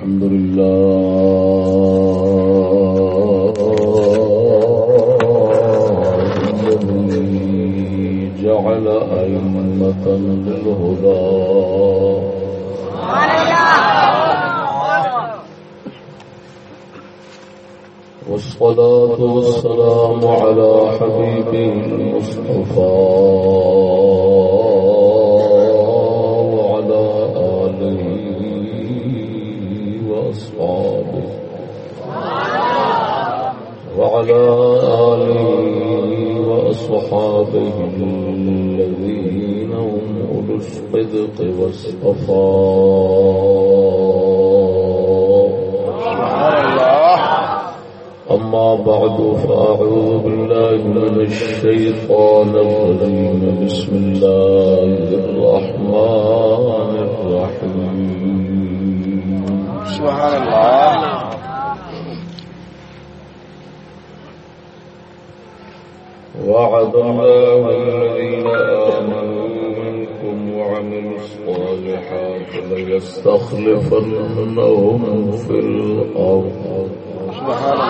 الحمد لله الذي جعل أئمة للهدى. والصلاة والسلام على حبيبه المصطفى. وعلى آله وأصحابه الذين هم أولو الصدق والصفاء. أما بعد فأعوذ بالله من الشيطان الرجيم. بسم الله الرحمن الرحيم. سبحان الله. وعد الله الذين آمنوا منكم وعملوا الصالحات ليستخلفنهم في الأرض. سبحان الله.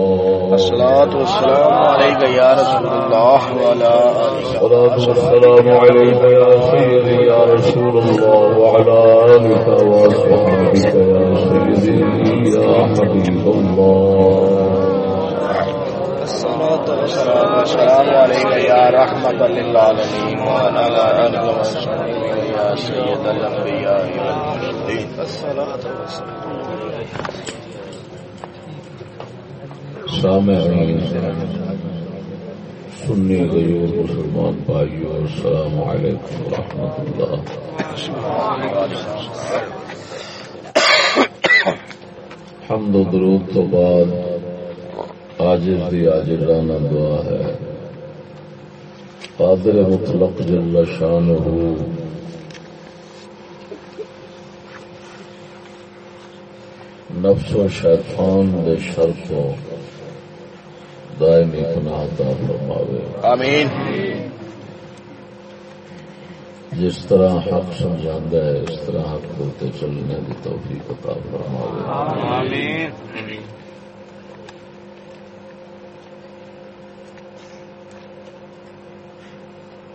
الصلاة والسلام عليك يا رسول الله وعلى الصلاة والسلام عليك يا سيدي يا رسول الله وعلى آلك وأصحابك يا سيدي يا حبيب الله. الصلاة والسلام والسلام عليك يا رحمة للعالمين وعلى آلك وصحبك يا سيد الأنبياء والمرسلين. الصلاة والسلام سامعین سنی غیور مسلمان بھائیو، السلام علیکم ورحمۃ اللہ۔ حمد و درود تو بعد آجز دی آجزانہ دعا ہے۔ قادر مطلق جل شانہ نفس و شیطان دے شر کو دائمی پناہ عطا فرماوے۔ آمین۔ جس طرح حق سمجھاندا ہے اس طرح حق بولتے چلنے کی توفیق عطا فرماوے۔ آمین۔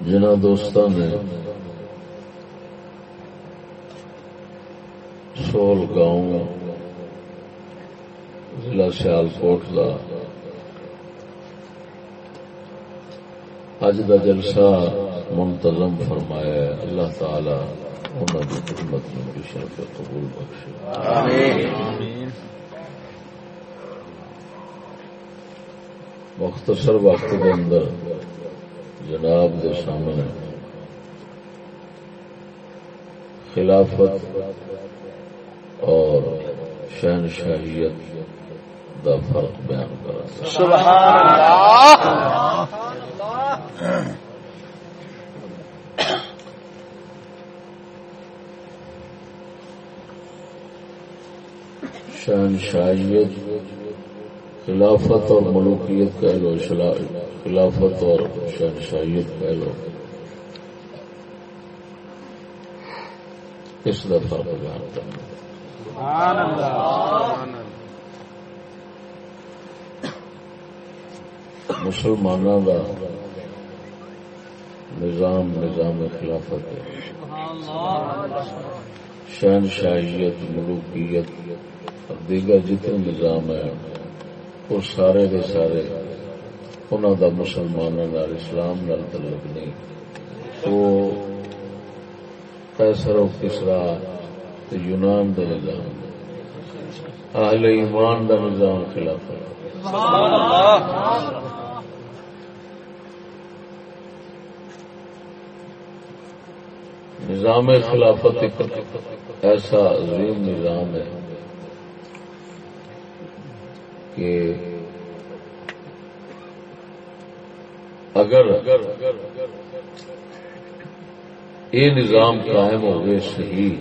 جنہ دوستوں نے سول گاؤں ضلع سیال کوٹ کا اج کا جلسہ منتظم فرمایا ہے۔ اللہ تعالی انہوں کی خدمت میں بھی شرف قبول بخشے۔ آمین۔ مختصر وقت کے اندر جناب کے سامنے خلافت اور شہن شہنشاہیت دا فرق بیان کرا۔ سبحان اللہ۔ شہنشاہیت خلافت اور ملوکیت کہہ لو خلافت اور شہنشاہیت کہہ لو اس کا فرق مسلمانوں کا نظام نظام خلافت ہے۔ شہنشاہیت ملوکیت اور دیگر جتنے نظام ہے وہ سارے کے سارے انہوں کا مسلمانوں اسلام نال تعلق نہیں۔ وہ کیسر و کسرا یونان کا نظام اہل ایمان کا نظام خلاف ہے نظام خلافت ایک ایسا عظیم نظام ہے کہ اگر یہ نظام قائم ہوئے صحیح،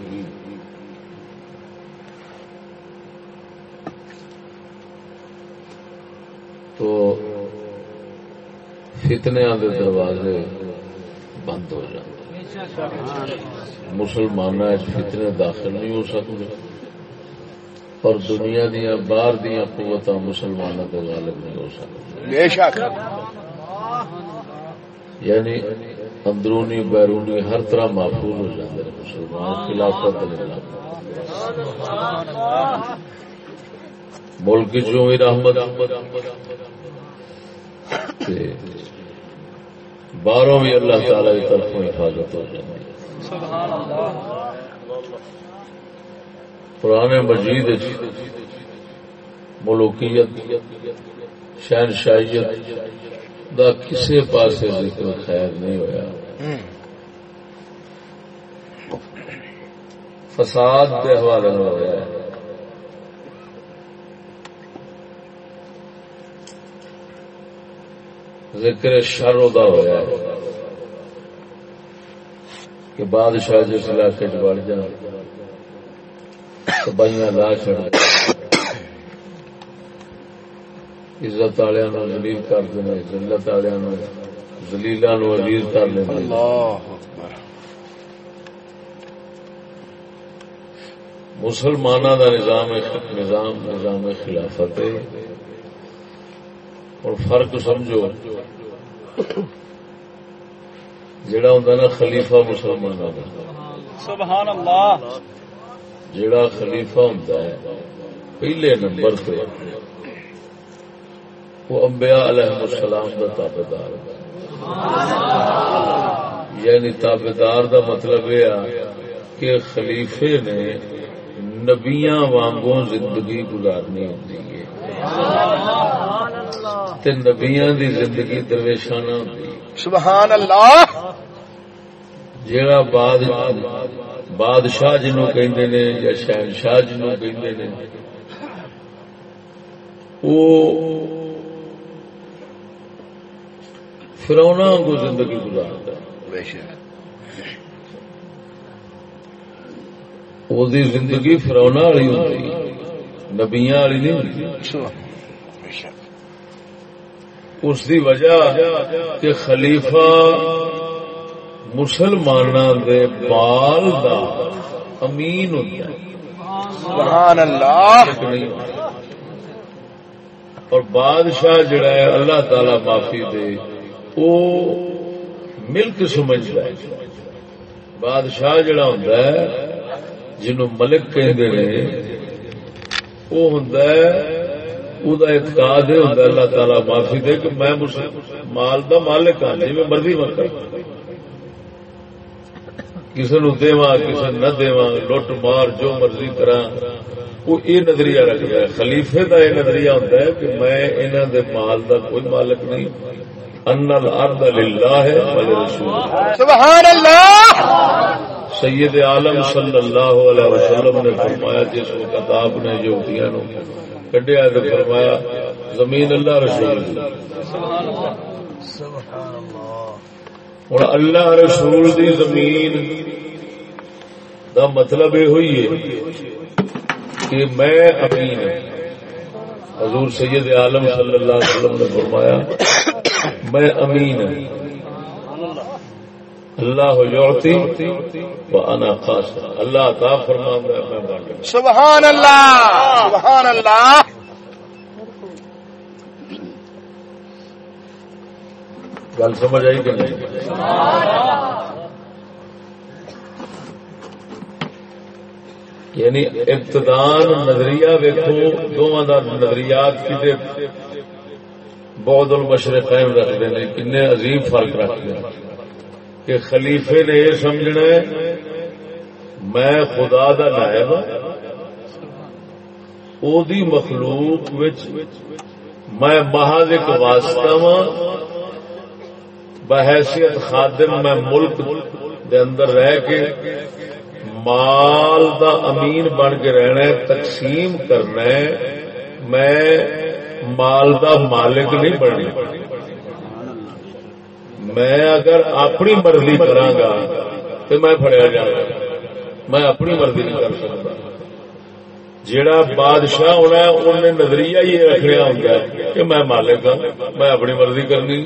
تو فتنیا کے دروازے بند ہو جاتے مسلمان فتنے داخل نہیں ہو سکتے۔ اور دنیا دیا باہر دیا قوت مسلمانوں کے غالب نہیں ہو سکتی یعنی اندرونی بیرونی ہر طرح محفوظ ہو جاتے ہیں مسلمان خلافت ملک چوں رحمت باہروں بھی اللہ تعالی کی طرف حفاظت ہو جاتی پرانے مجید ملوکیت شہنشاہیت دا کسے پاس ذکر خیر نہیں ہوا فساد کے حوالے ہو رہا ہے ذکر شر دا ہوا کہ بادشاہ جس علاقے بڑھ جان بائیاں لا چڑھ عزت والوں زلیل کر دینا ذلت والوں زلیلا نو عزیز کر لینا۔ مسلمانوں کا نظام نظام نظام خلافت ہے۔ اور فرق سمجھو جڑا ہوں نا خلیفہ مسلمانوں کا جڑا خلیفہ ہوں پہلے نمبر پہ وہ انبیاء علیہ السلام کا تابے دار یعنی تابے دار کا مطلب یہ کہ خلیفے نے نبیاں وانگوں زندگی گزارنی ہوتی ہے۔ نبیاں دی زندگی درویشانہ سبحان اللہ! جیڑا بعد بادشاہ جنوں کہندے نے یا شہنشاہ جنوں کہندے نے وہ فرونا کو زندگی گزارتا وہ زندگی فرونا والی ہوتی نبیا والی نہیں ہوتی۔ اس دی وجہ کہ خلیفہ مسلمان دے بال دا امین ہوتا سبحان اللہ۔ اور بادشاہ جڑا ہے اللہ تعالی معافی دے وہ ملک سمجھتا ہے۔ بادشاہ جڑا ہوں جنو ملک کہ وہ ہوں اعتقاد ہوں اللہ تعالی معافی دے کہ میں مال دا مالک ہاں جی میں مرضی مت کسی نو دوا کسی نہ دوا لٹ مار جو مرضی کرا وہ یہ نظریہ رکھتا ہے خلیفے کا یہ نظریہ ہوتا ہے کہ میں انہوں دے مال دا کوئی مالک نہیں۔ ان الارض للہ ہے سبحان اللہ سید عالم صلی اللہ علیہ وسلم نے فرمایا جس وقت آپ نے جو نو کڈیا تو فرمایا، زمین اللہ رسول ہوں اللہ رسول دی زمین دا مطلب یہ ہوئی ہے کہ میں امین حضور سید عالم صلی اللہ علیہ وسلم نے فرمایا، میں امین اللہ یعطی و انا خاص. اللہ عطا فرما میں سبحان اللہ سبحان اللہ گل سمجھ آئی کہ نہیں؟ یعنی ابتدان نظریہ ویکو دونوں کا نظریات کسی بہت المشرق قائم رکھتے ہیں کن عظیم فرق رکھتے ہیں۔ کہ خلیفے نے یہ سمجھنا ہے، میں خدا دا نائب ہاں۔ او دی مخلوق وچ میں محض ایک واسطہ وا بحیثیت خادم میں ملک دے اندر رہ کے مال دا امین بن کے رہنا ہے، تقسیم کرنا ہے۔ میں مال دا مالک نہیں بننا۔ میں اگر اپنی مرضی کرا گا تو میں فڑیا جاؤں میں اپنی مرضی نہیں کر سکتا۔ جیڑا بادشاہ ہونا ہے انہیں نظریہ یہ رکھنا ہوں کہ میں مالک ہوں میں اپنی مرضی کرنی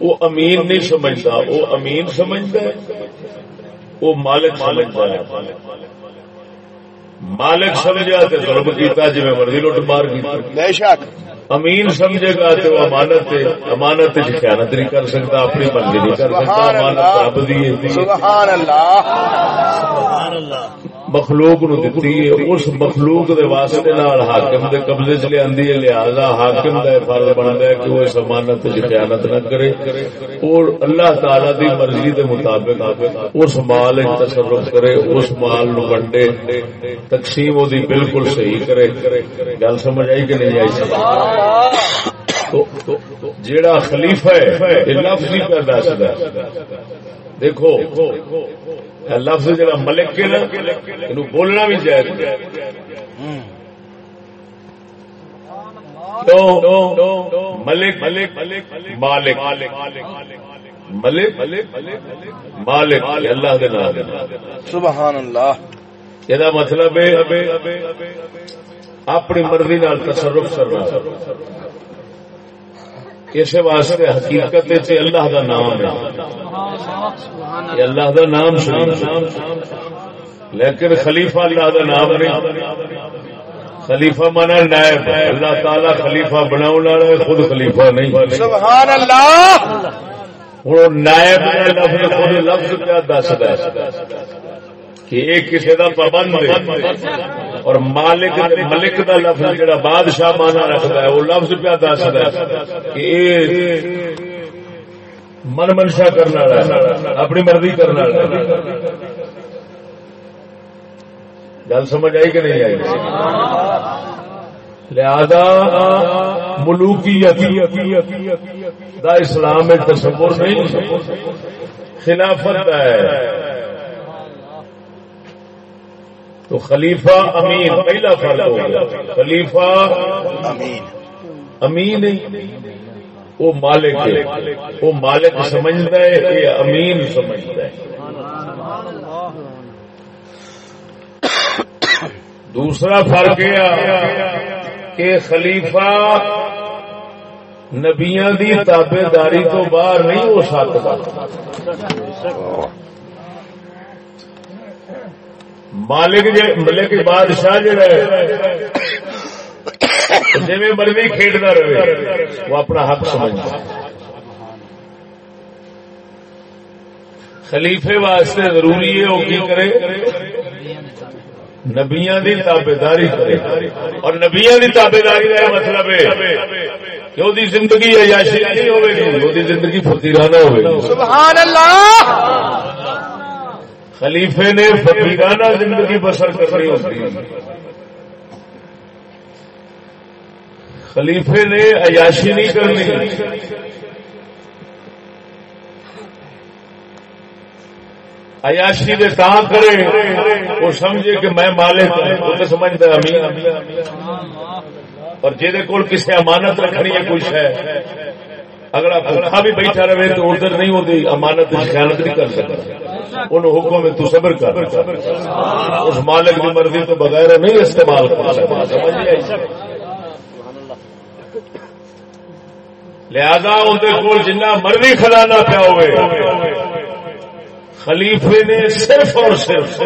وہ امین نہیں سمجھتا، وہ امین سمجھتا ہے، وہ مالک سمجھتا ہے۔ مالک سمجھا تو ظلم کیتا جی مرضی لوٹ مار کی امین سمجھے گا تو امانت امانت خیانت نہیں کر سکتا، اپنی مرضی نہیں کر سکتا، امانت رب دی سبحان اللہ۔ مخلوق نو دتی ہے، اس مخلوق دے واسطے نال حاکم دے قبضے چ لے لیاندی ہے، لہذا حاکم دا فرض بندا ہے کہ وہ اس امانت تے خیانت نہ کرے۔ اور اللہ تعالی دی مرضی دے مطابق اس مال وچ تصرف کرے، اس مال نو ونڈے تقسیم دی بالکل صحیح کرے۔ گل سمجھ آئی کہ نہیں آئی؟ سبحان اللہ جیڑا خلیفہ ہے، یہ لفظ ہی پہ دسدا دیکھو لفظ جڑا ملک ہے نا بولنا بھی چاہیے ملک ملک مالک ملک مالک اللہ نام سبحان اللہ یہ مطلب ہے اپنی مرضی نال تصرف کرنا اس واسطے حقیقت اللہ کا نام ہے۔ اللہ کا نام لیکن خلیفہ اللہ کا نام نہیں۔ خلیفہ مانا نائب۔ اللہ تعالی خلیفہ بناؤ والا خود خلیفہ نہیں۔ سبحان اللہ ہوں نائب لفظ خود لفظ کیا دس کہ ایک کسی کا پابند اور مالک ملک کا لفظ جڑا بادشاہ مانا رکھتا ہے، وہ لفظ پہ دس کہ من منشا کرنا اپنی مرضی کرنا گل سمجھ آئی کہ نہیں آئی؟ لہذا ملوکی دا اسلام میں تصور نہیں۔ خلافت ہے۔ تو خلیفہ امین پہلا فرق ہو گیا۔ خلیفہ امین۔ امین وہ مالک ہے۔ وہ مالک سمجھتا ہے یہ امین سمجھتا ہے۔ دوسرا فرق یہ کہ خلیفہ نبیاں دی تابے داری تو باہر نہیں ہو سکتا۔ مالک ملک بادشاہ جڑا جی مرضی کھیڈتا رہے، وہ اپنا حق سمجھتا خلیفے واسطے ضروری ہے وہ کی کرے؟ نبیاں دی تابے داری کرے۔ اور نبیاں دی تابے داری کا مطلب ہے کہ وہ زندگی عیاشی نہیں ہوگی وہ زندگی فقیرانہ ہوگی سبحان اللہ! خلیفے نے فقیرانہ زندگی بسر کرنی ہوتی ہے۔ خلیفے نے عیاشی نہیں کرنی۔ عیاشی دے تا کرے، وہ سمجھے کہ میں مالک ہوں، وہ تو سمجھتا امین۔ اور جہد کول کسی امانت رکھنی ہے کچھ ہے اگر بھوکا بھی بیٹھا رہے تو ادھر نہیں ہوتی، امانت خیالت نہیں کر سکتا ان حکم میں تو صبر کر۔ اس مالک کی مرضی تو بغیر نہیں استعمال کر لہذا اندر کول جنہ مرضی خزانہ پیا ہوئے، خلیفے نے صرف اور صرف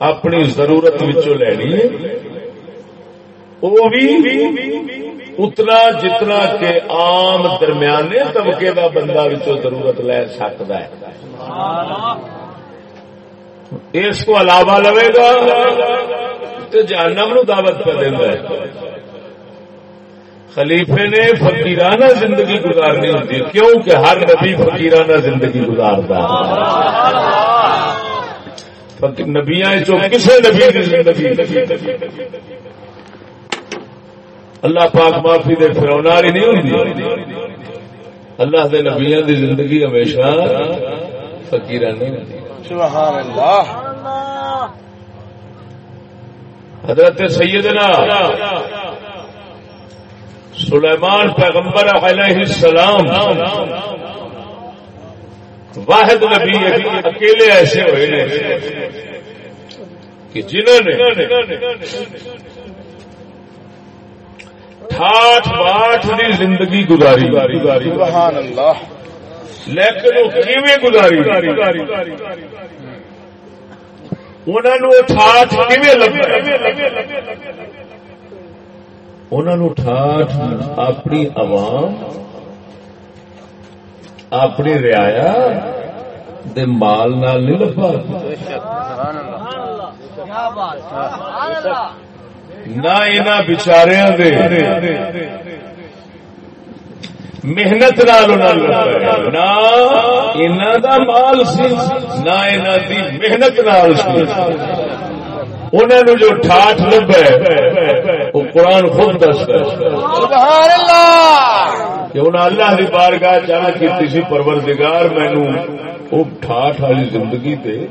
اپنی ضرورت لینی ہے۔ وہ بھی اتنا جتنا کہ عام درمیانے طبقے کا بندہ ضرورت لے سکتا ہے۔ اس کو علاوہ لوے گا تو جہنم نو دعوت کر دینا ہے۔ خلیفے نے فقیرانہ زندگی گزارنی ہوتی کیوں کہ ہر نبی فقیرانہ زندگی گزارتا ہے۔ نبیاں جو کسی نبی اللہ پاک معافی دے فروناری نہیں ہوتی اللہ دے نبیاں دی زندگی ہمیشہ فقیرانہ ہوتی سبحان اللہ حضرت سیدنا سلیمان پیغمبر علیہ السلام واحد نبی اکیلے ایسے ہوئے کہ جنہوں نے ٹھاٹ باٹ کی زندگی گزاری۔ سبحان اللہ لیکن وہ کیویں گزاری؟ انہوں ٹھاٹ کیویں لگا انہوں ٹھاٹ اپنی عوام اپنی رعایا دے مال نال نہیں لبا نہ انہاں دے۔ محنت نال نہ انہاں دا مال سی نہ انہاں دی محنت نال سی۔ جو ٹھاٹ لبا وہ قرآن خود دستا ہے سبحان اللہ! کہ انہیں اللہ کی بارگاہ چاہ کی سی پروردگار مینو وہ ٹھاٹ والی زندگی دے۔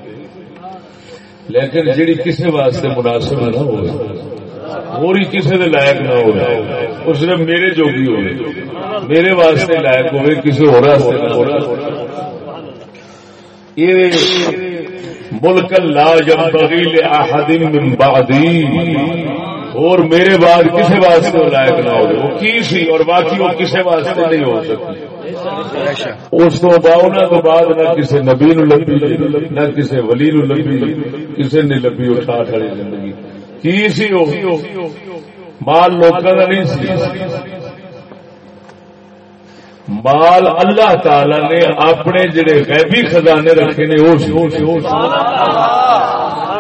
لیکن جیڑی کسی واسطے مناسب نہ ہو موری کسی دے لائق نہ ہو وہ صرف میرے جوگی ہو میرے واسطے لائق ہوئے کسی اور واسطے نہ ہو یہ ملک لا ينبغي لاحد من بعدی۔ اور میرے بعد کسی واسطے لائق نہ ہو وہ کی سی اور باقی وہ کسی واسطے نہیں ہو سکتی۔ اس تو باؤنا تو بعد نہ کسی نبی نو لبی نہ کسی ولی نو لبی کسی نے لبی وہ ٹھاٹ والی زندگی۔ کی سی وہ؟ مال لوگوں کا نہیں سی۔ مال اللہ تعالی نے اپنے جڑے غیبی خزانے رکھے نے، وہ سی۔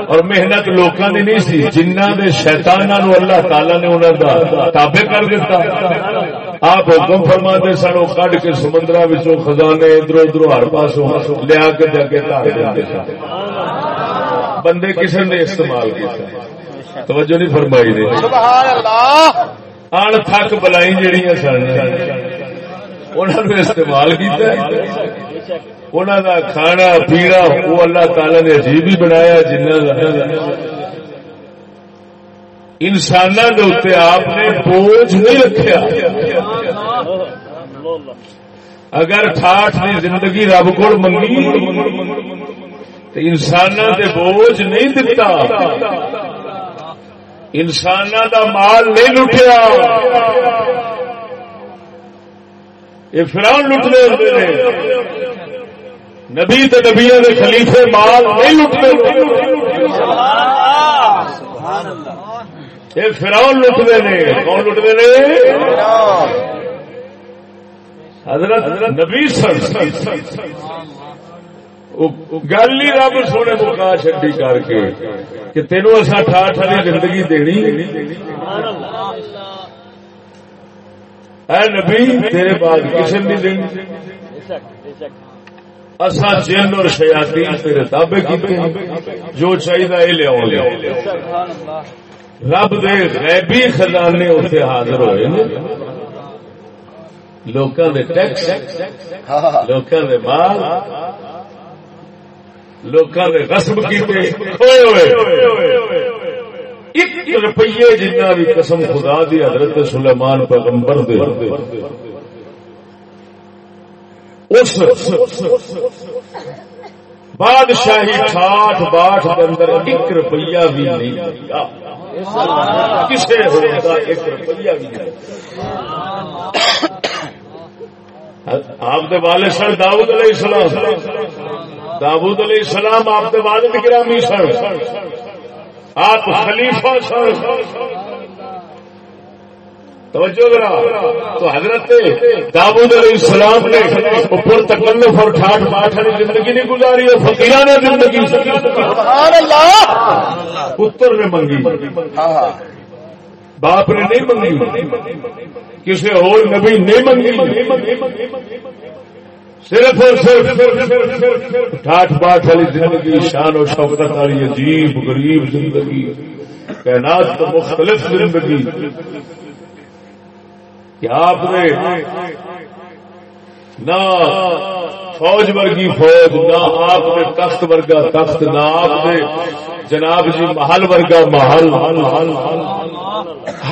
اور محنت لوکاں دی نہیں سی جنہ دے شیطاناں نو اللہ تعالی نے انہاں دا تابع کر دیتا آپ حکم فرما دے سن، وہ کڈ کے سمندراں وچوں خزانے ادھر ادھر ہر پاسوں لیا کے دے کے دھار دیندے سن۔ بندے کسے نے استعمال کیتا توجہ نہیں فرمائی نے۔ اللہ۔ ان تھک بلائی سن۔ انہوں نے استعمال کیا انہوں کا کھانا پینا وہ اللہ تعالی نے عجیب ہی بنایا جنہ انسان کے آپ نے بوجھ نہیں رکھا اگر ٹھاٹ کی زندگی رب کو منگی تو انسان کے بوجھ نہیں دتا۔ انسان کا مال نہیں لٹیا۔ یہ فران لٹنے ہوتے ہیں نبی تو نبیا کے خلیفے مال نہیں لٹنے یہ فران لٹنے نے۔ کون لٹنے نے؟ حضرت نبی سر گل ہی رب سونے مکا چڈی کر کے کہ تینوں اصا ٹھاٹ والی زندگی دینی۔ اے نبی، تیرے بعد کسی نہیں دیں اصا جن اور شیاتی تیرے تابے کیتے جو چاہیے یہ لیا لیا رب دے غیبی خزانے اتنے حاضر ہوئے لوکاں دے ٹیکس، لوکاں دے مال لوکاں دے غصب کیتے۔ کھوئے ہوئے ایک روپیے جتنا بھی قسم خدا دی حضرت سلیمان پیغمبر دے۔ اس بادشاہی ٹھاٹ باٹ کے اندر ایک روپیہ بھی نہیں۔ کسے ہوگا ایک روپیہ بھی نہیں۔ آپ کے والد سن داؤد علیہ السلام۔ داؤد علیہ السلام آپ کے والد گرامی سن۔ آپ خلیفہ توجہ ذرا۔ تو حضرت داود علیہ السلام نے اوپر تکلف اور ٹھاٹ باٹ والی زندگی نہیں گزاری اور فقیرانہ زندگی۔ سبحان اللہ پتر نے منگی۔ باپ نے نہیں منگی۔ کسی اور نبی نہیں منگی۔ صرف اور صرف ٹھاٹ باٹ والی زندگی، شان و شوقت والی عجیب، غریب زندگی، کائنات تو مختلف زندگی۔ کہ آپ نے نہ فوج ورگی فوج، نہ آپ نے تخت ورگا تخت، نہ آپ نے جناب جی محل ورگا محل۔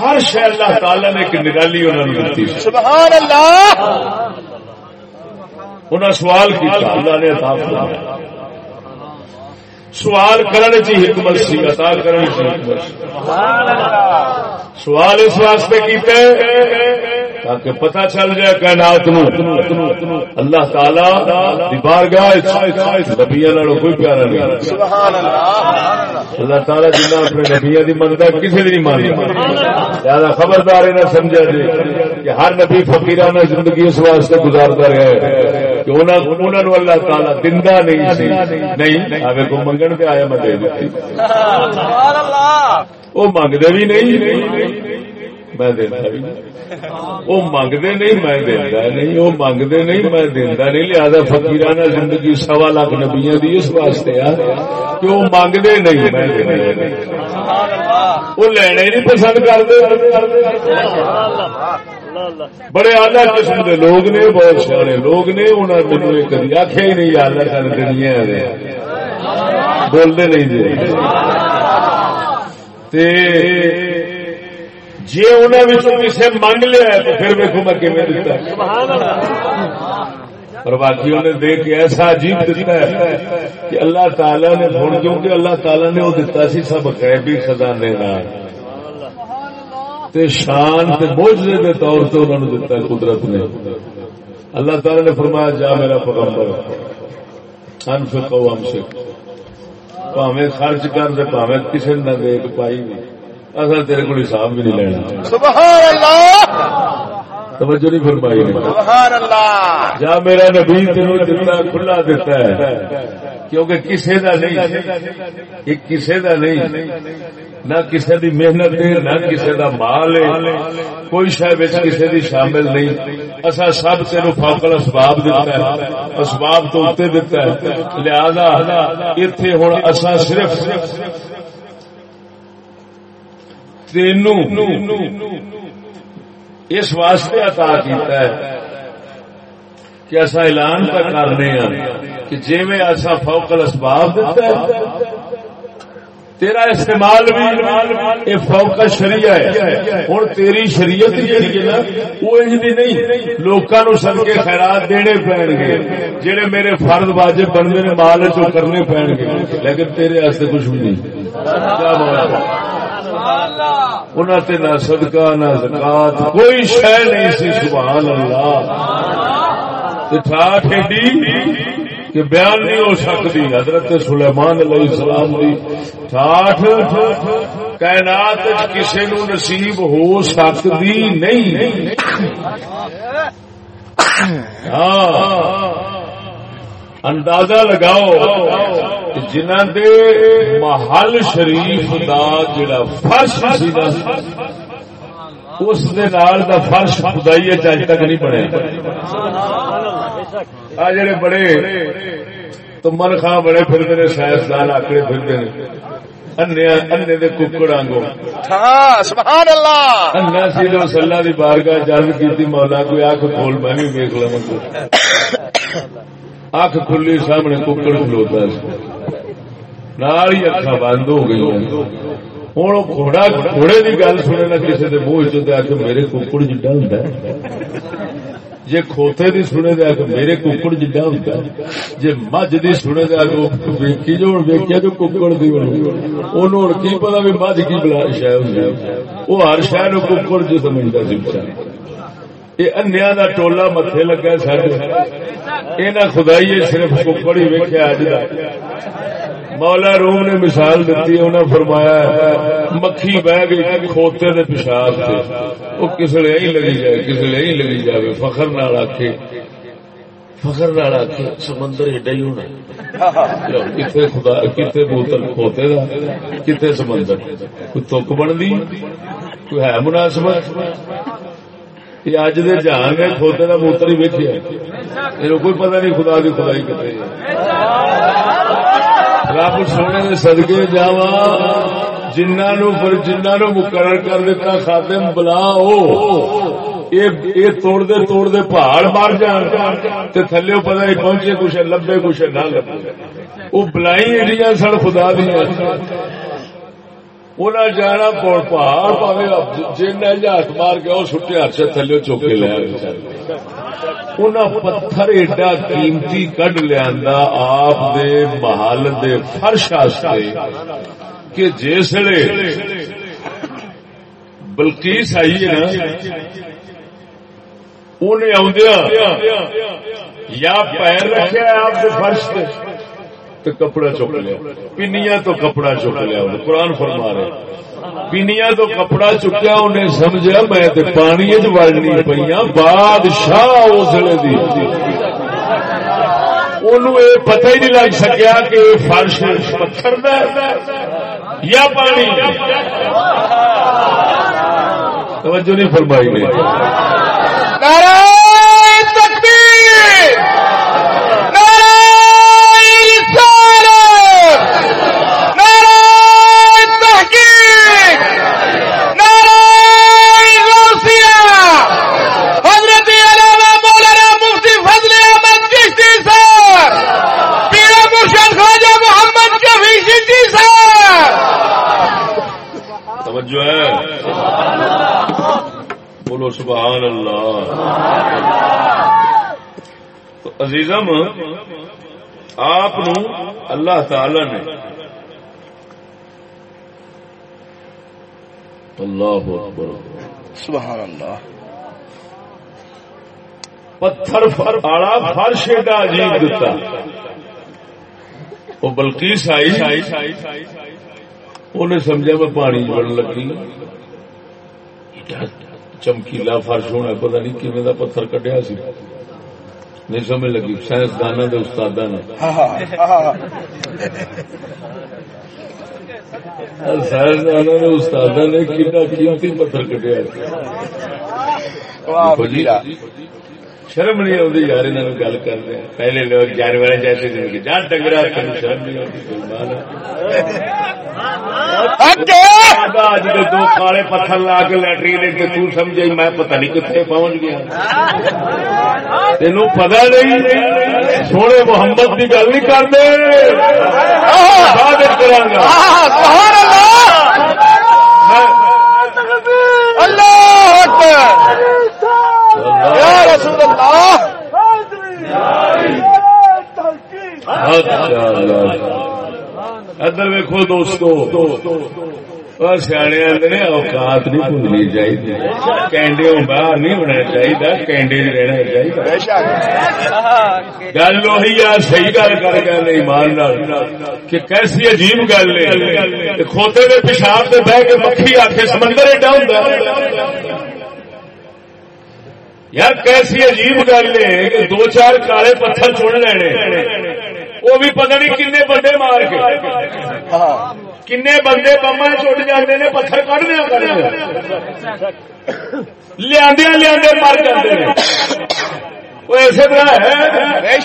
ہر شہ اللہ تعالی نے ایک نرالی انہوں نے سبحان اللہ! انہیں سوال کیا اللہ نے عطا فرمایا۔ سوال کرنے چی حکمت سی عطا کرنے چی حکمت سوال اس واسطے کیتے تاکہ پتہ چل جائے کائنات نو۔ اللہ تعالی بارگاہ نبیاں نال کوئی پیارا نہیں۔ سبحان اللہ اللہ تعالی جنہ اپنے نبیاں دی منتا کسی دی نہیں مانی۔ زیادہ خبردار نہ سمجھا جی کہ ہر نبی فقیرانہ زندگی اس واسطے گزارتا رہا ہے۔ کہ انہوں نے اللہ تعالی دندا نہیں سی۔ نہیں آگے کو منگن پہ آیا میں دے سبحان اللہ۔ وہ منگتے بھی نہیں۔ میں دینا بھی وہ منگتے نہیں میں دینا نہیں۔ وہ منگتے نہیں میں دینا نہیں۔ لہذا فقیرانہ زندگی سوا لاکھ نبیاں دی اس واسطے آ کہ وہ منگتے نہیں میں دینا نہیں۔ وہ لینے ہی نہیں پسند کرتے۔ بڑے آلہ قسم کے لوگ نے، بہت سارے لوگ نے انہوں نے مینو کدی آخیا ہی نہیں آلہ کر دنیا بولتے نہیں جی۔ تے جی انہوں کسی منگ لیا تو پھر ویکو میں کیون دیتا اور باقی انہیں دیکھ کے ایسا عجیب دیتا ہے کہ اللہ تعالی نے ہوں کیونکہ اللہ تعالی نے وہ دتا سی، سب غیبی خزانے تے شان تے موجزے دے طور تے انہوں نے دیتا ہے قدرت نے۔ اللہ تعالی نے فرمایا جا میرا پیغمبر انفق و امسک پاویں خرچ کر دے پاویں کسی نہ دے پائی نہیں۔ اصل تیرے کو حساب بھی نہیں لینا۔ سبحان اللہ توجہ نہیں فرمائی۔ سبحان اللہ۔ جا میرا نبی تینوں دیتا کھلا دیتا ہے۔ کیونکہ کسے دا نہیں، ایک کسے دا نہیں۔ نہ کسے دی محنت ہے، نہ کسے دا مال ہے۔ کوئی شے وچ کسے دی شامل نہیں۔ اسا سب تینوں فوقل اسباب دیتا ہے۔ اسباب تو اوتے دیتا ہے۔ لہذا ایتھے ہن اسا صرف تینوں اس واسطے عطا کیتا ہے۔ کہ ایسا اعلان کا کرنے ہیں کہ جی میں ایسا فوکل اسباب دیتا ہے، تیرا استعمال بھی یہ فوکل شریع ہے۔ ہوں تیری شریعت جی نا وہ انجی نہیں، لوکاں نو سب کے خیرات دینے پین گے۔ جہے میرے فرد واجب بننے نے، مال چو کرنے پین گے۔ لیکن تیرے واسطے کچھ بھی نہیں۔ کیا تے نہ صدقہ، نہ زکات، کوئی شہ نہیں سی، سبحان اللہ۔ ٹھاٹ ایڈی کہ بیان نہیں ہو سکتی، حضرت سلیمان علیہ السلام دی۔ ٹھاٹ کائنات کسی نو نصیب ہو سکتی نہیں۔ ہاں۔ اندازہ لگاؤ جنہ دے محل شریف دا جڑا فرش سی اس دے نال دا فرش خدائی اج تک نہیں بنے آ جڑے بڑے تو من خاں بڑے پھرتے نے سائنسدان آکڑے پھرتے نے انے دے ککڑ آنگو سبحان اللہ۔ انا سی جو سلا دی بارگاہ جلد کیتی مولا کوئی آنکھ کھول میں بھی ویکھ لواں۔ اکھ کھلی سامنے ککڑ کھلوتا نال ہی اکھا بند ہو گئی ہوں گھوڑا گھوڑے کی گل سنے نہ کسی کے منہ چ میرے ککڑ جڈا ہوں جی کھوتے دی سنے دیا کہ میرے ککڑ جڈا ہوتا جی مجھ دی سنے دیا کہ ویکی جو ویکیا جو ککڑ دی انہوں کی پتا بھی مجھ کی بلا شاید وہ ہر شہر ککڑ جو سمجھتا سی یہ انیا کا ٹولا متے لگا سڈ یہ خدائی صرف ککڑ ہی ویکیا اج کا مولا روم نے مثال دیتی انہیں فرمایا مکھی بہ گئی کھوتے دے پیشاب سے وہ کس لیے ہی لگی جائے کس لیے ہی لگی جائے فخر نال آکھے، فخر نال آکھے، سمندر ایڈا ہی ہونا کتنے خدا کتنے بوتل، کھوتے دا کتنے سمندر؟ کوئی تک بنتی کوئی ہے مناسبت یہ اج دے جہان نے کھوتے کا موتر ہی ویچیا یہ کوئی پتہ نہیں، خدا کی خدائی کتنے رب سونے کے سدکے جاوا جنہوں جنہوں مقرر کر دیتا خاتم بلا یہ توڑ دے توڑ دے پہاڑ مار جان، تے تھلے پتہ نہیں پہنچے کچھ لبے کچھ نہ لبے وہ بلائی ایڈیاں سن، خدا دیا۔ انہیں جانا پڑ پہاڑ پاوے جن ہاتھ مار کے وہ سٹے ہاتھ سے تھلے چوکے لیا انہیں پتھر ایڈا قیمتی کڈ لیا آپ دے محل دے فرش آستے کہ جسے بلکیس آئی ہے نا انہیں آدیا یا پیر رکھا آپ کے فرش سے تو کپڑا چک لیا۔ پنیا تو کپڑا چک لیا قرآن فرما رہے پنیا تو کپڑا چکیا انہیں سمجھا میں تے پانی چڑنی پہ بادشاہ اسلے دی۔ پتہ ہی نہیں لگ سکیا کہ فرش پتھر یا پانی۔ توجہ نہیں فرمائی نہیں جو ہے۔ بولو سبحان اللہ۔ تو عزیزم آپ اللہ تعالی نے اللہ سبحان اللہ۔ پتھر فرش ایڈا عجیب دیتا وہ بلکیس آئی انہیں سمجھا میں پانی بڑھ لگی۔ چمکیلا فرش ہونا پتا نہیں کھے کا پتھر کٹیا سی۔ نہیں سمجھ لگی سائنسدان کے استاد نے۔ سائنسدان نے استاد نے کنا قیمتی پتھر کٹیا شرم نہیں آتی یار انہوں گل کر رہے پہلے لوگ جانور جیسے جان ڈنگرا شرم نہیں آتی دو کالے پتھر لا کے لٹرین تو سمجھے میں پتہ نہیں کتنے پہنچ گیا تین پتا نہیں سونے محمد کی گل نہیں کرتے اللہ ادھر ویکو دوستو سیانے آدھے اوقات نہیں بھولنی چاہیے کینڈے باہر نہیں ہونا چاہیے کینڈے رہنا چاہیے گل وہی آ صحیح گل کر کے ایمان کہ کیسی عجیب گل ہے۔ کھوتے کے پیشاب سے بہ کے مکھی آ کے سمندر ایڈا ہوں یار کیسی عجیب گل ہے کہ دو چار کالے پتھر چن لینے۔ وہ بھی پتہ نہیں کن بندے مار کے۔ کن بندے بما چٹ جاتے ہیں پتھر کٹ دیا کر لیا لیا مر جاتے ہیں وہ اسی طرح ہے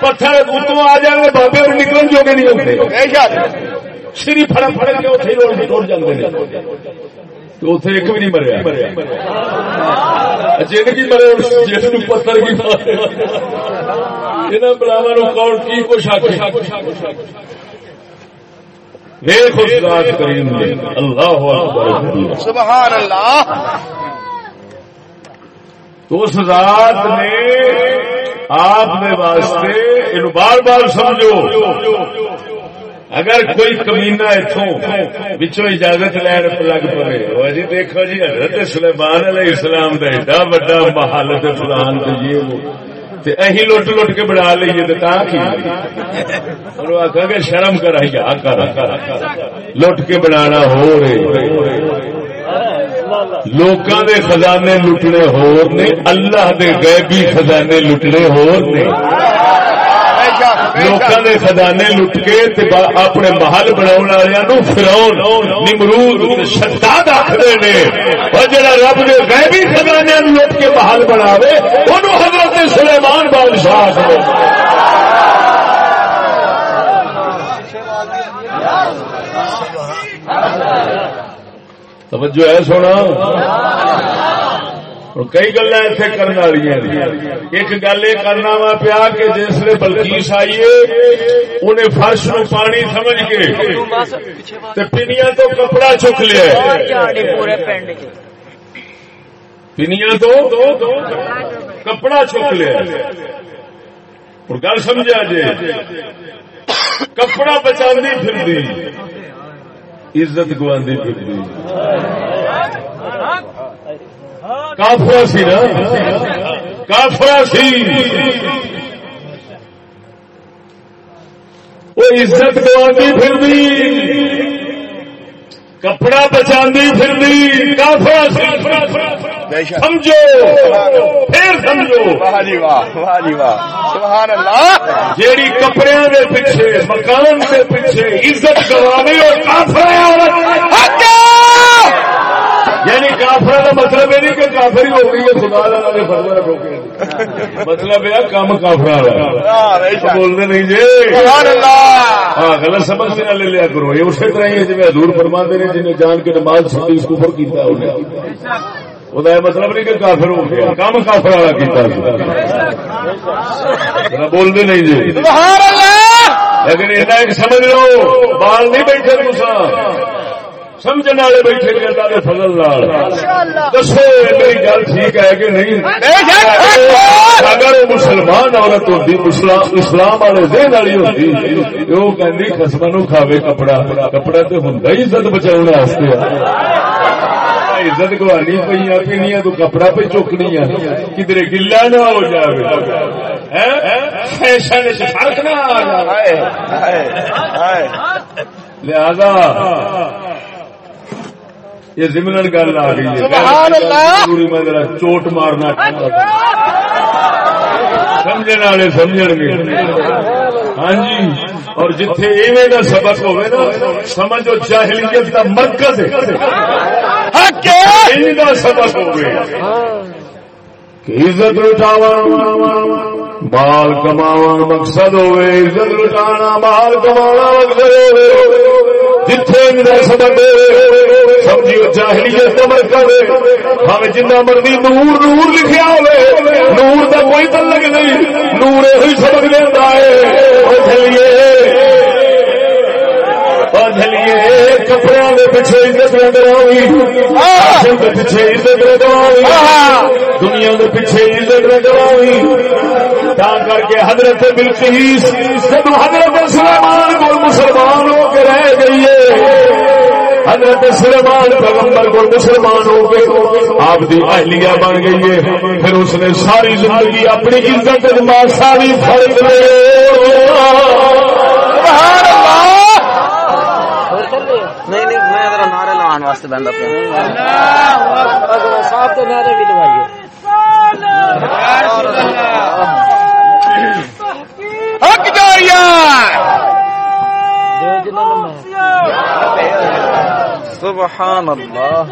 پتھر اتوں آ جائیں گے بابے اور نکلن جو نہیں ہوتے۔ سری فڑ فڑ کے اتنے روڈ جاتے ہیں اتے ایک بھی نہیں مریا۔ جن کی مرے جس پتھر کی بلاوا کون کی کچھ سبحان اللہ۔ تو اس ذات نے آپ نے واسطے بار بار سمجھو۔ اگر کوئی کمینا اتوں بچوں اجازت لین لگ پے جی دیکھو جی حضرت سلیمان علیہ السلام کا ایڈا وا محل فلان یہ جی اہی لٹ لٹ کے بنا لیے تو آخا کہ شرم کر لٹ کے بنا ہو رہے۔ لوکاں دے خزانے لٹنے ہو اللہ دے غیبی خزانے لٹنے ہو لوکاں دے خزانے لٹ کے اپنے محل بنا فراؤن نمرود شداد آخر نے او جڑا رب دے غیبی خزانے نو لٹ کے محل بناوے انہوں حضرت سلیمان بادشاہ آکھدے توجہ ہے سونا کئی گلا اتنے کرنے والی ایک گل یہ کرنا وا پیا کہ جسے بلکیس آئیے انہیں فرش نو پانی سمجھ کے پنیا تو کپڑا چک لیا پنیا تو کپڑا چک لیا اور گل سمجھا جی کپڑا بچا پھر عزت گواندی پھر کافرا سی نا؟ کافرا سی. وہ عزت گوانی پھر کپڑا بچا پھر کافرا سی. سمجھو؟ پھر سمجھو. جی واہ جی واہ جیڑی کپڑے کے پیچھے مکان کے پیچھے عزت گوانی اور کافر یعنی کافر کا مطلب یہ نہیں کہ کافر ہی ہو گئی ہے خدا نے فرما روکے مطلب یہ کام کافر بولتے نہیں جی۔ ہاں غلط سمجھ سے نہ لے لیا کرو۔ یہ اسی طرح ہی جی حضور فرما دے رہے جنہیں جان کے نماز چھوٹی اس کو کیتا وہ مطلب نہیں کہ کافر ہو گیا۔ کام کافر والا بولتے نہیں جی۔ لیکن ایک سمجھ لو بال نہیں بیٹھے مسا سمجھنے والے بیٹھے گے اللہ کے فضل دسو میری گل ٹھیک ہے کہ نہیں؟ اگر مسلمان عورت ہوتی اسلام والے دین والی ہوتی وہ کہ خسم نو کھاوے کپڑا کپڑا تو ہوں عزت بچاؤ عزت گوانی پہ پینی تو کپڑا پہ چوکنی ہے کدھر گلا نہ ہو جائے فیشن فرق نہ آ جائے لہذا یہ زمن گل آ گئی ہے۔ چوٹ مارنا والے سمجھ گے۔ ہاں جی۔ اور جتھے ایویں کا سبق ہوئے نا سمجھو جاہلیت کا مرکز کا سبق ہوئے۔ عزت لٹاوا بال کماوا مقصد ہوئے عزت لٹانا بال کما مقصد ہوئے۔ جتھے سبق سمجھیو جاہلیت مرکز جنہ مرضی نور نور لکھیا ہوئے نور کا کوئی تعلق نہیں، نور یہ سبق دیتا ہے۔ چلیے کپڑے کے پیچھے عزت پیچھے عزت دنیا کے پیچھے عزت کر کے حضرت جب حضرت سلیمان کو مسلمان ہو کے رہ گئی ہے۔ حضرت سلیمان پیغمبر کو مسلمان ہو کے آپ کی اہلیہ بن گئی ہے۔ پھر اس نے ساری زندگی اپنی عزت ساری فرق نہیں میں ذرا نعرے لگانے واسطے بہن اپنے صاحب تو نعرے بھی لگائیے حق جاریا سبحان اللہ!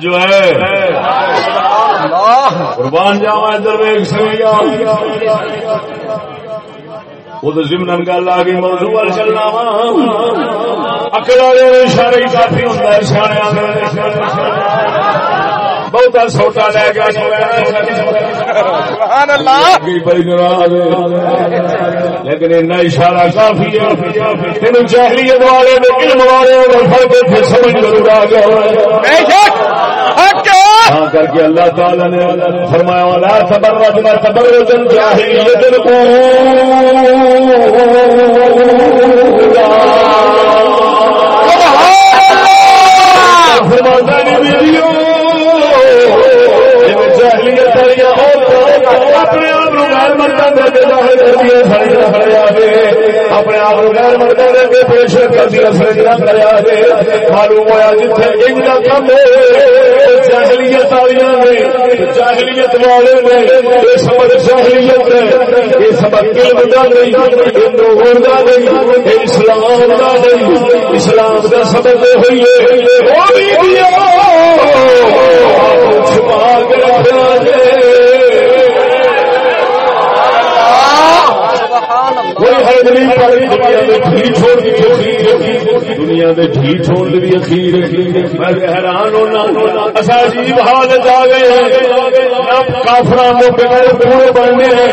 جو ہے۔ قربان جاوا ادھر وہ تو زمن گل آ گئی، موضوع وال چلنا وا۔ اکڑ والے اشارے کافی ہوتا ہے سیاح بہت سوٹا لے گیا لیکن اتنا اشارہ کافی جہلیت والے علم والے سمجھ ضرور آ گیا۔ کر کے اللہ تعالی نے فرمایا والا تبر رجنا تبر رجن کو فرماتا اپنے آپ غیر مردہ دے کے ظاہر کر دیا سڑکیں کھڑے آگے اپنے آپ غیر مردہ دے کے پیش کر دیا سڑکیں کھڑے آگے معلوم ہوا جتنے ان کا کم ہے، جاہلیت آئیاں نے، جاہلیت والے نے یہ سبق جاہلیت ہے۔ یہ سبق علم کا نہیں ہندو کا نہیں یہ اسلام کا نہیں۔ اسلام کا سبق ہوئی ہے۔ وہ بھی چھپا کے رکھا جائے جی دنیا دے جھی چھوڑ دی اخیر میں حیران ہونا۔ اسا عجیب حالت آ گئے کافراں کو بغیر پورے بننے ہیں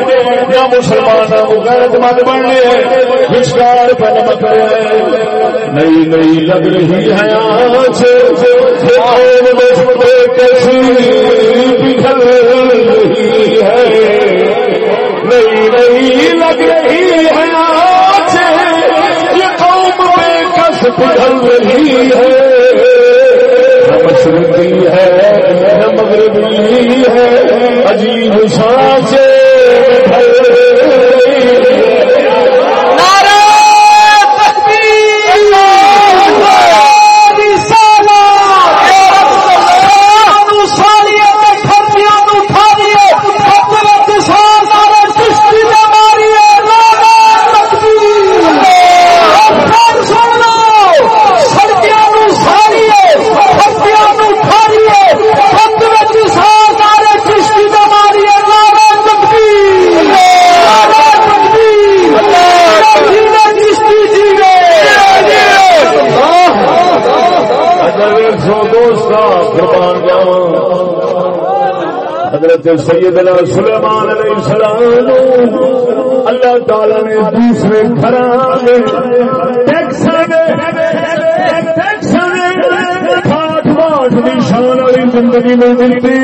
مسلمانوں کو غیرت مند بننے ہیں۔ وشکار پر نئی نئی لگ رہی ہے آنچ۔ کیسی پگھل رہی ہے۔ نئی رہی لگ رہی ہے آج یہ قوم بے کس پگھل رہی ہے۔ مشرقی ہے مغربی ہے، عجیب سانچے سلیمان علیہ السلام اللہ تعالی نے دوسرے گھر نشان والی زندگی میں ملتی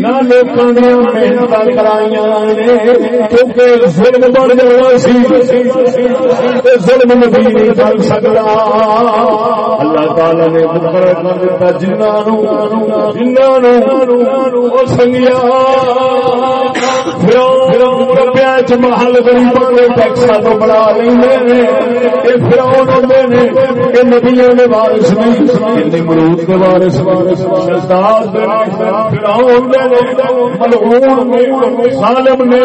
نہ لوگوں نے محنت کرائیاں کیونکہ ظلم بڑھ جانا سی۔ ظلم نبی نہیں کر سکتا اللہ تعالی نے مقرر کر دیتا جنہاں نو جنہاں جنہوں او سنگیا فرعون ربیا چ محل غریباں دے ٹیکسا تو بڑا فرعون ہوندے نے اے نبیوں دے وارث نہیں اے نمرود دے وارث وارث، شہزاد فراؤن سالم نے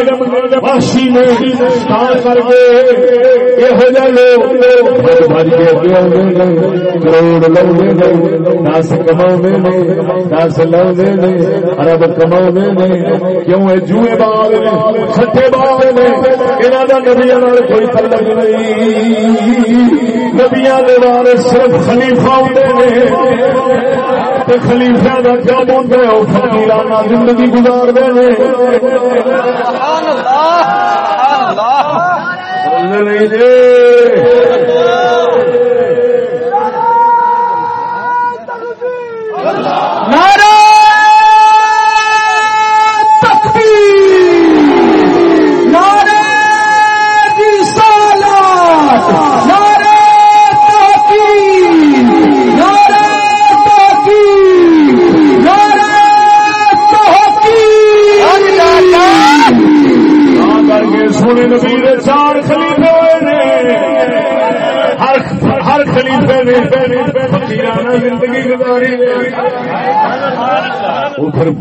واشی نے کر کے یہ لوگ بھج کے کروڑ لوگ دس کما دس لوگ ارب کما کیوں جوئے باغ نے سچے باغ نے یہاں کا نبیا کوئی تعلق نہیں۔ نبیا بارے صرف خلیفہ ہوتے ہیں خلیفہ کا کیا بولتے ہیں؟ وہ فقیرانہ زندگی گزارتے ہیں نہیں جی۔ نعرہ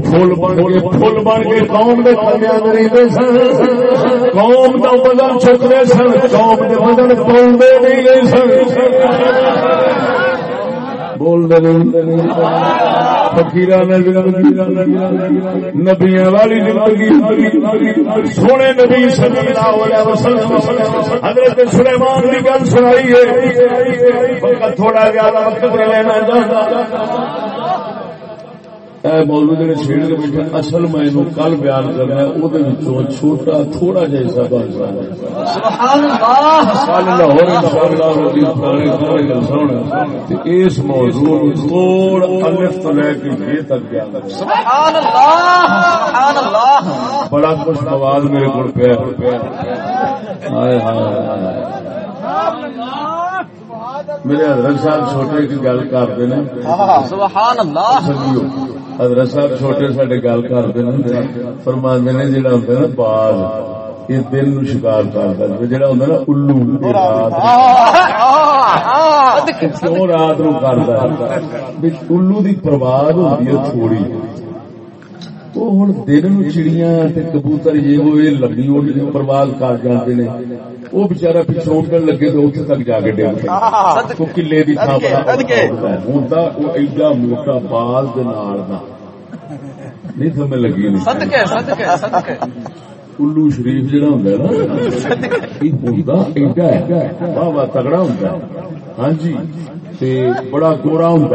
پھول بن کے پھول بن کے قوم کے درمیان رہتے سن۔ قوم کا وزن چکتے سن، قوم کے وزن پاؤنڈے نہیں گئے سن۔ بول دے نہیں فکیر نبیا والی زندگی سونے نبی صلی اللہ علیہ وسلم۔ حضرت سلیمان کی گل سنائی ہے۔ تھوڑا زیادہ وقت لینا چاہتا موضوع چھیڑ کے بیٹھے اصل میں کل بیان کرنا چھوٹا تھوڑا جا حصہ بن اس موضوع تھوڑا الف تو لے کے یہ تک گیا بڑا کچھ آواز میرے کو پیا۔ میرے حضرت صاحب چھوٹے کی گل کرتے ہیں سبحان اللہ! حضرت صاحب چھوٹے سڈے گل کرتے ہیں فرمانے نے جڑا ہوتا نا باز یہ دن نو شکار کرتا جڑا ہوتا نا الو کیوں رات نو۔ کرتا الو کی پرواہ ہوتی ہے تھوڑی۔ وہ ہوں دن نو چڑیاں کبوتر یہ وہ لمبی پرواز کر ہیں وہ بچارا پچھو اٹھن لگے تو اتنے تک جا کے ڈگ کلے کی تھان ہوں وہ ایڈا موٹا باز نہیں سمجھ لگی الو شریف جڑا ہوں نا یہ ایڈا ہے واہ واہ تگڑا ہوں ہاں جی تے بڑا گورا ہوں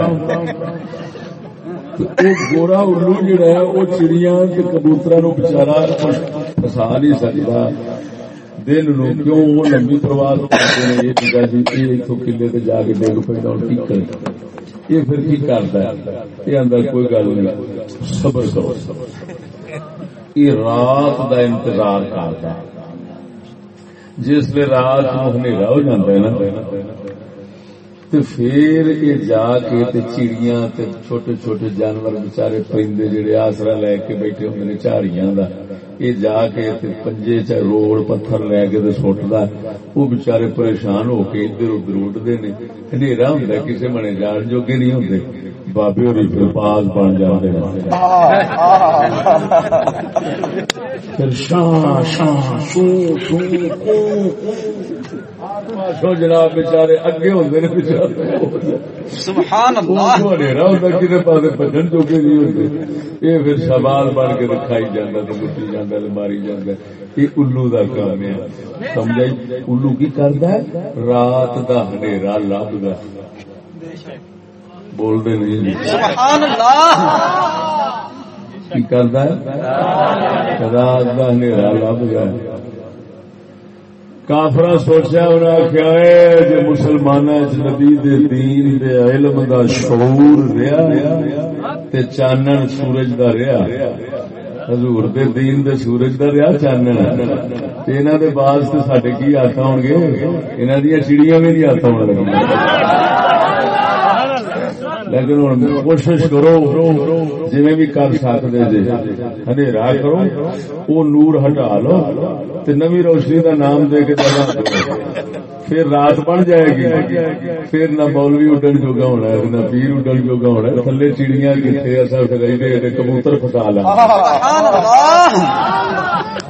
گورا الو جڑا ہے وہ چڑیاں کبوتر نو بچارا فسا نہیں سکتا دن نو کیوں وہ لمبی پرواز کرتے ہیں یہ چیزاں جی یہ کلے تے جا کے ڈگ پہ کی کرے یہ پھر کی کرتا ہے یہ اندر کوئی گل نہیں صبر کرو یہ رات دا انتظار کرتا ہے جس لیے رات ہنیرا ہو جاتا ہے نا تو پھر یہ جا کے تے چڑیاں تے چھوٹے چھوٹے جانور بچارے پرندے جڑے آسرا لے کے بیٹھے ہوں نے چاریاں دا یہ جا کے تے پنجے چ روڑ پتھر لے کے سٹتا وہ بچارے پریشان ہو کے ادھر ادھر اٹھتے نے ہنیرا ہوں کسی بنے جان جوگے نہیں ہوں بابے ہوئی پھر پاس بن جاتے پھر شاہ شاہ سو سو سو جناب اگے نے سبحان اللہ چوکے نہیں پھر سوال بن کے کھائی جانا لٹی جانا ماری جانا یہ الو کا کام ہے. سمجھائی؟ الو کی کرتا ہے؟ رات کا ہنیرا لب بول دے نہیں سبحان اللہ کی ہے؟ رات کا ہنیرا لب گیا کافر سوچا انہیں آخیا ہے جو مسلمان نبی دے دین دے علم دا شعور رہا تے چانن سورج دا رہا حضور دے دین دے سورج دا رہا چانن۔ انہوں دے باز سے سڈے کی آتا ہو گے انہوں دیا چڑیاں بھی نہیں ہاتھ ہونے لگی لیکن ہوں کوشش کرو جی بھی کر سکتے جی ہنیرا کرو وہ نور ہٹا لو نمی روشنی کا نام دے کے پھر رات بن جائے گی، پھر نہ مولوی اڈن جوگا ہونا ہے، نہ پیر اڈن جوگا ہونا ہے۔ تھلے چڑیاں کتنے اصل کبوتر فسا لا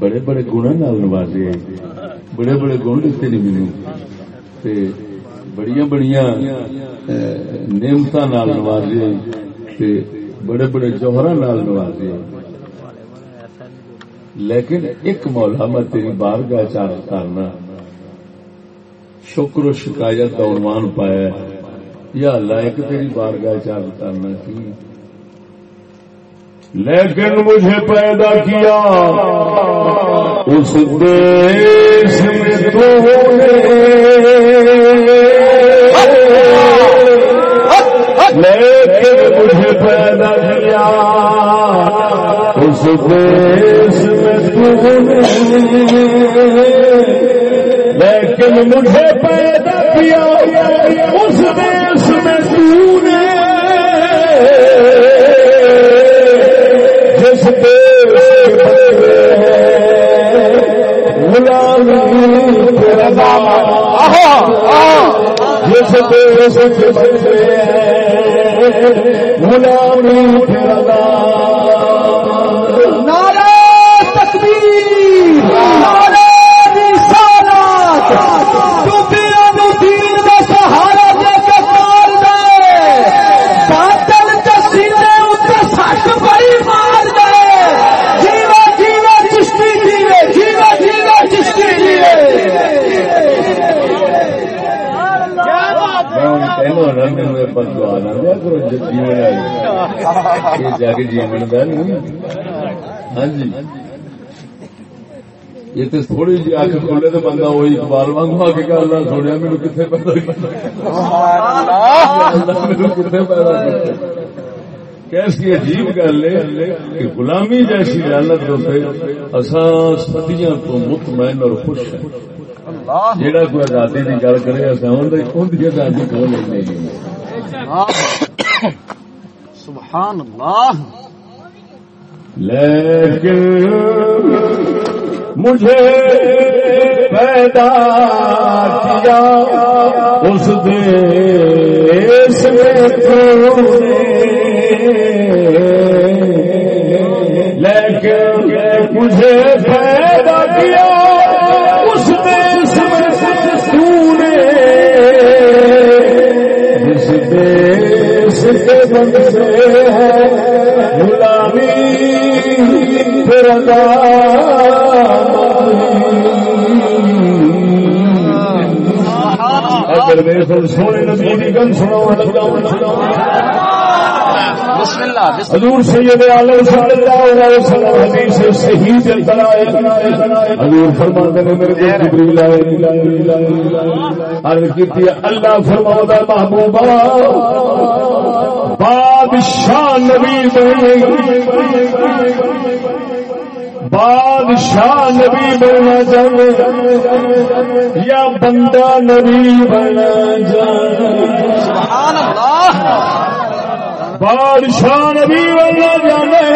بڑے بڑے گنا نوازے بڑے بڑے گن دیتے نہیں مینو بڑی بڑی نعمت نوازے بڑے بڑے جوہر نوازے لیکن ایک مولا میں تیری بار گاہ چار کرنا، شکر و شکایت کا عنوان پایا یا اللہ، ایک تیری بار گاہ چار کرنا کی؟ لیکن مجھے پیدا کیا۔ اس دیش میں تو لیکن مجھے پیدا کیا۔ اس دیش لیکن مجھے پیدا کیا۔ غلامی جس دیش کے بچے غلامی ہاں جی یہ تو تھوڑی جی آخ کھولے تو بندہ وہی اقبال واگ آ کے اللہ سوڑیا، میرے کتنے پیدا کتنے پیدا کیسی عجیب گل ہے کہ غلامی جیسی لالت ہوتے اصا سدیاں تو مطمئن اور خوش ہیں۔ جہاں کوئی آزادی کی گل کرے اصا آزادی کو نہیں سبحان اللہ. لیکن مجھے پیدا کیا اس دیش میں تو لیکن مجھے پیدا کیا دیش کے غلامی اگر سونے نبی کی گن سنا لگا بسم اللہ بسم حضور سید عالم صلی اللہ علیہ وسلم حدیث صحیح حضور فرماتے ہیں میرے کو جبریل آئے۔ عرض کی تھی اللہ فرماتا ہے محبوبہ بادشاہ نبی بنے بادشاہ نبی بننا چاہے یا بندہ نبی بننا چاہے سبحان اللہ۔ بادشاہ نبی بننا جانے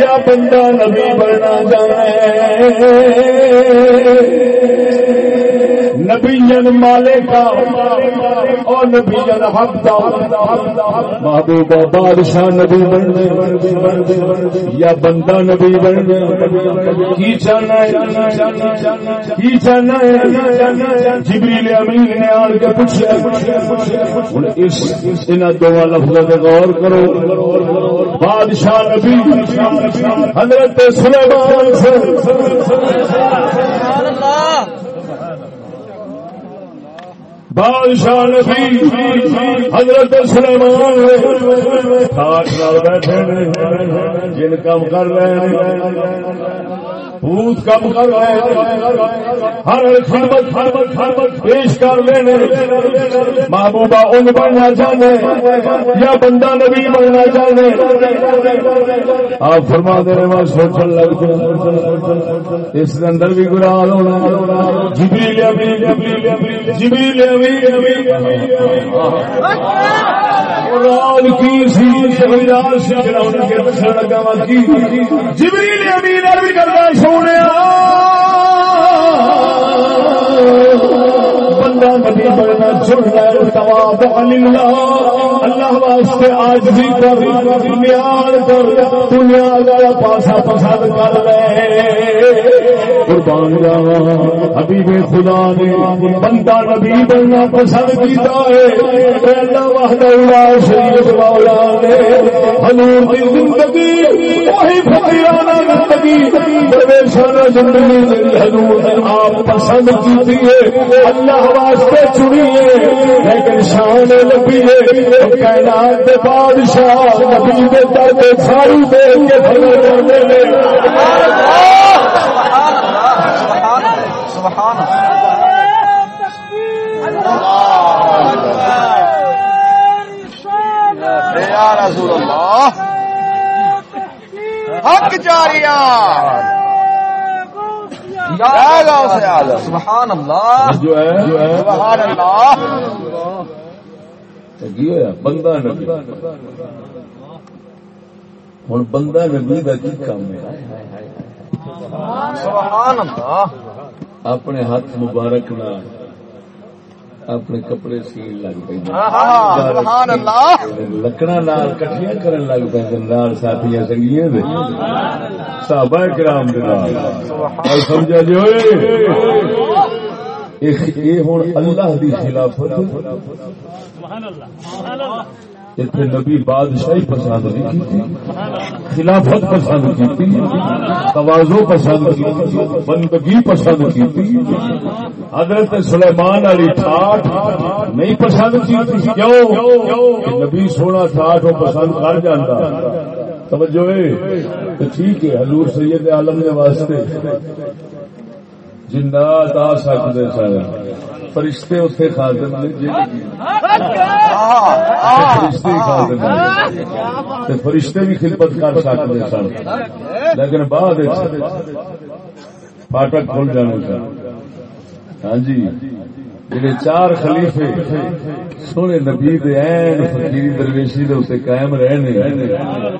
یا بندہ نبی بننا جانے؟ نبی جن اور نبی حق بادشاہ نبی بننے یا بندہ نبی بننے کی چاہنا ہے؟ کی چاہنا ہے؟ جبریل امین نے آن کے پوچھا اس دو لفظوں پہ غور کرو۔ بادشاہ نبی، حضرت سلیمان سے سبحان اللہ بادشاہ نبی حضرت سلیمان کاٹ نال بیٹھے جن کام کر رہے ہیں، بھوت کم کر رہے ہر خدمت خدمت خدمت پیش کر رہے ہیں۔ محبوبہ ان بننا چاہتے یا بندہ نبی بننا چاہتے آپ فرما دے رہے سوچن لگ اس اندر بھی گرال ہونا جبریل امین جبریل امین۔ مراد کی سی شہریار سے کے پچھڑ لگا کی جبریل امین سونے بندہ نبی بننا چننا ثواب اللہ اللہ واسطے آج بھی کر، بنیاد کر، دنیا والا پاسا پسند کر رہے قربان جاوا حبیب خدا نے بندہ نبی بننا پسند کیتا ہے۔ اللہ وحدہ لا شریک مولا نے حضور دی زندگی، وہی فقیرانہ زندگی درویشانہ زندگی میری حضور نے آپ پسند کی ہے۔ اللہ واسطے چنی لیکن شان لبی کائنات کے بادشاہ نبی دے در کے ساری دے کے فضل کرتے ہیں۔ سبحان یا رسول اللہ، حق جاریہ۔ یا غوث اعظم سبحان اللہ۔ جو ہے سبحان اللہ۔ کی ہوا بندہ نبی ہوں بندہ نبی کی کام ہے؟ سبحان اللہ۔ اپنے ہاتھ مبارک نہ اپنے کپڑے سیل لگ پہ سبحان اللہ۔ لکڑا نال کٹھیاں کرن لگ پہ نال ساتھیاں سنگیاں دے۔ صحابہ کرام دے نال۔ اور سمجھا جو یہ ہوں اللہ دی خلافت۔ اتنے نبی بادشاہی پسند نہیں کی خلافت پسند کی توازو پسند کی بندگی پسند کی حضرت سلیمان علی ٹھاٹ نہیں پسند کی کیوں؟ نبی سونا ٹھاٹ وہ پسند کر جاتا توجہ تو ٹھیک ہے، حضور سید عالم کے واسطے جنات آ سکتے سارے فرشتے اتنے خاطر فرشتے فرشتے بھی خدمت کر سکتے سن۔ لیکن بعد فاٹک کھل جانے سن۔ ہاں جی۔ جڑے چار خلیفے سونے نبی دے این فقیری درویشی دے اسے قائم رہنے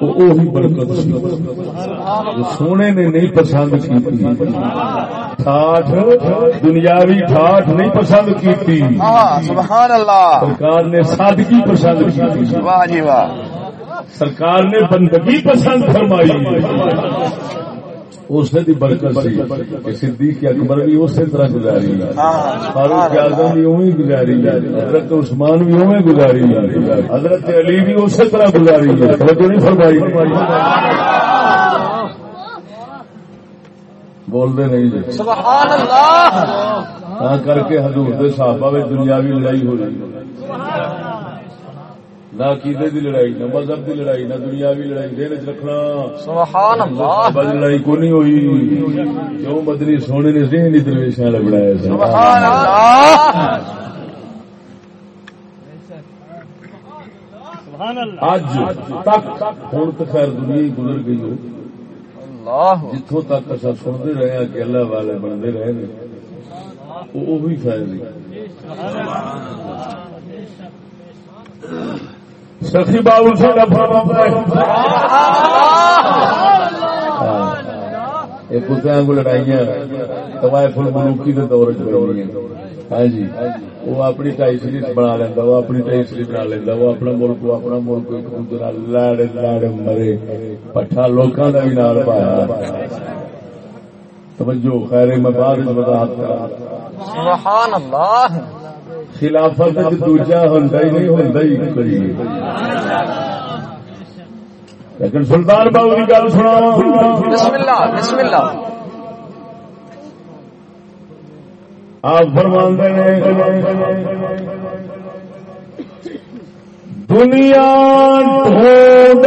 وہ اوہی برکت سی۔ جو سونے نے نہیں پسند کی ٹھاٹ دنیاوی ٹھاٹ نہیں پسند کی سبحان اللہ۔ سرکار نے سادگی پسند کی واہ جی واہ۔ سرکار نے بندگی پسند فرمائی۔ اس دی برکت سی کہ صدیق اکبر بھی اسی طرح گزاری ہے۔ فاروق اعظم بھی اوی گزاری حضرت عثمان بھی اوی گزاری حضرت علی بھی اسی طرح گزاری توجہ نہیں فرمائی۔ بول دے نہیں جی۔ سبحان اللہ! ہاں کر کے حضور دے صحابہ میں دنیاوی لڑائی ہو رہی ہے۔ نہ عقیدے دی لڑائی نہ مذہب دی لڑائی نہ دنیاوی لڑائی دین چ رکھنا۔ سبحان اللہ بد لڑائی کو نہیں ہوئی۔ کیوں بدنی سونے نے درویشاں سبحان اللہ اج تک ہوں تو خیر دنیا ہی گزر گئی ہو۔ جتوں تک اصا سنتے رہے ہیں کہ اللہ والے بنتے رہے ہیں وہ وہی فائد سخی بابو کتوں کو لڑائیاں فل ملوکی کے دور چ ہاں جی۔ وہ اپنی ٹائی سیریز بنا لینا وہ اپنی ٹائی سیریز بنا لینا وہ اپنا ملک وہ اپنا ملک ایک دوسرے لڑ لڑ مرے۔ پٹھا لوکاں کا بھی نال پایا۔ توجہ خیر میں بعد میں وضاحت کرا سبحان اللہ۔ خلافت دوجا ہوندا ہی نہیں ہوندا ہی کوئی لیکن سلطان بابو کی گل سنا بسم اللہ بسم اللہ آپ فرماندے نے دنیا ڈھونڈ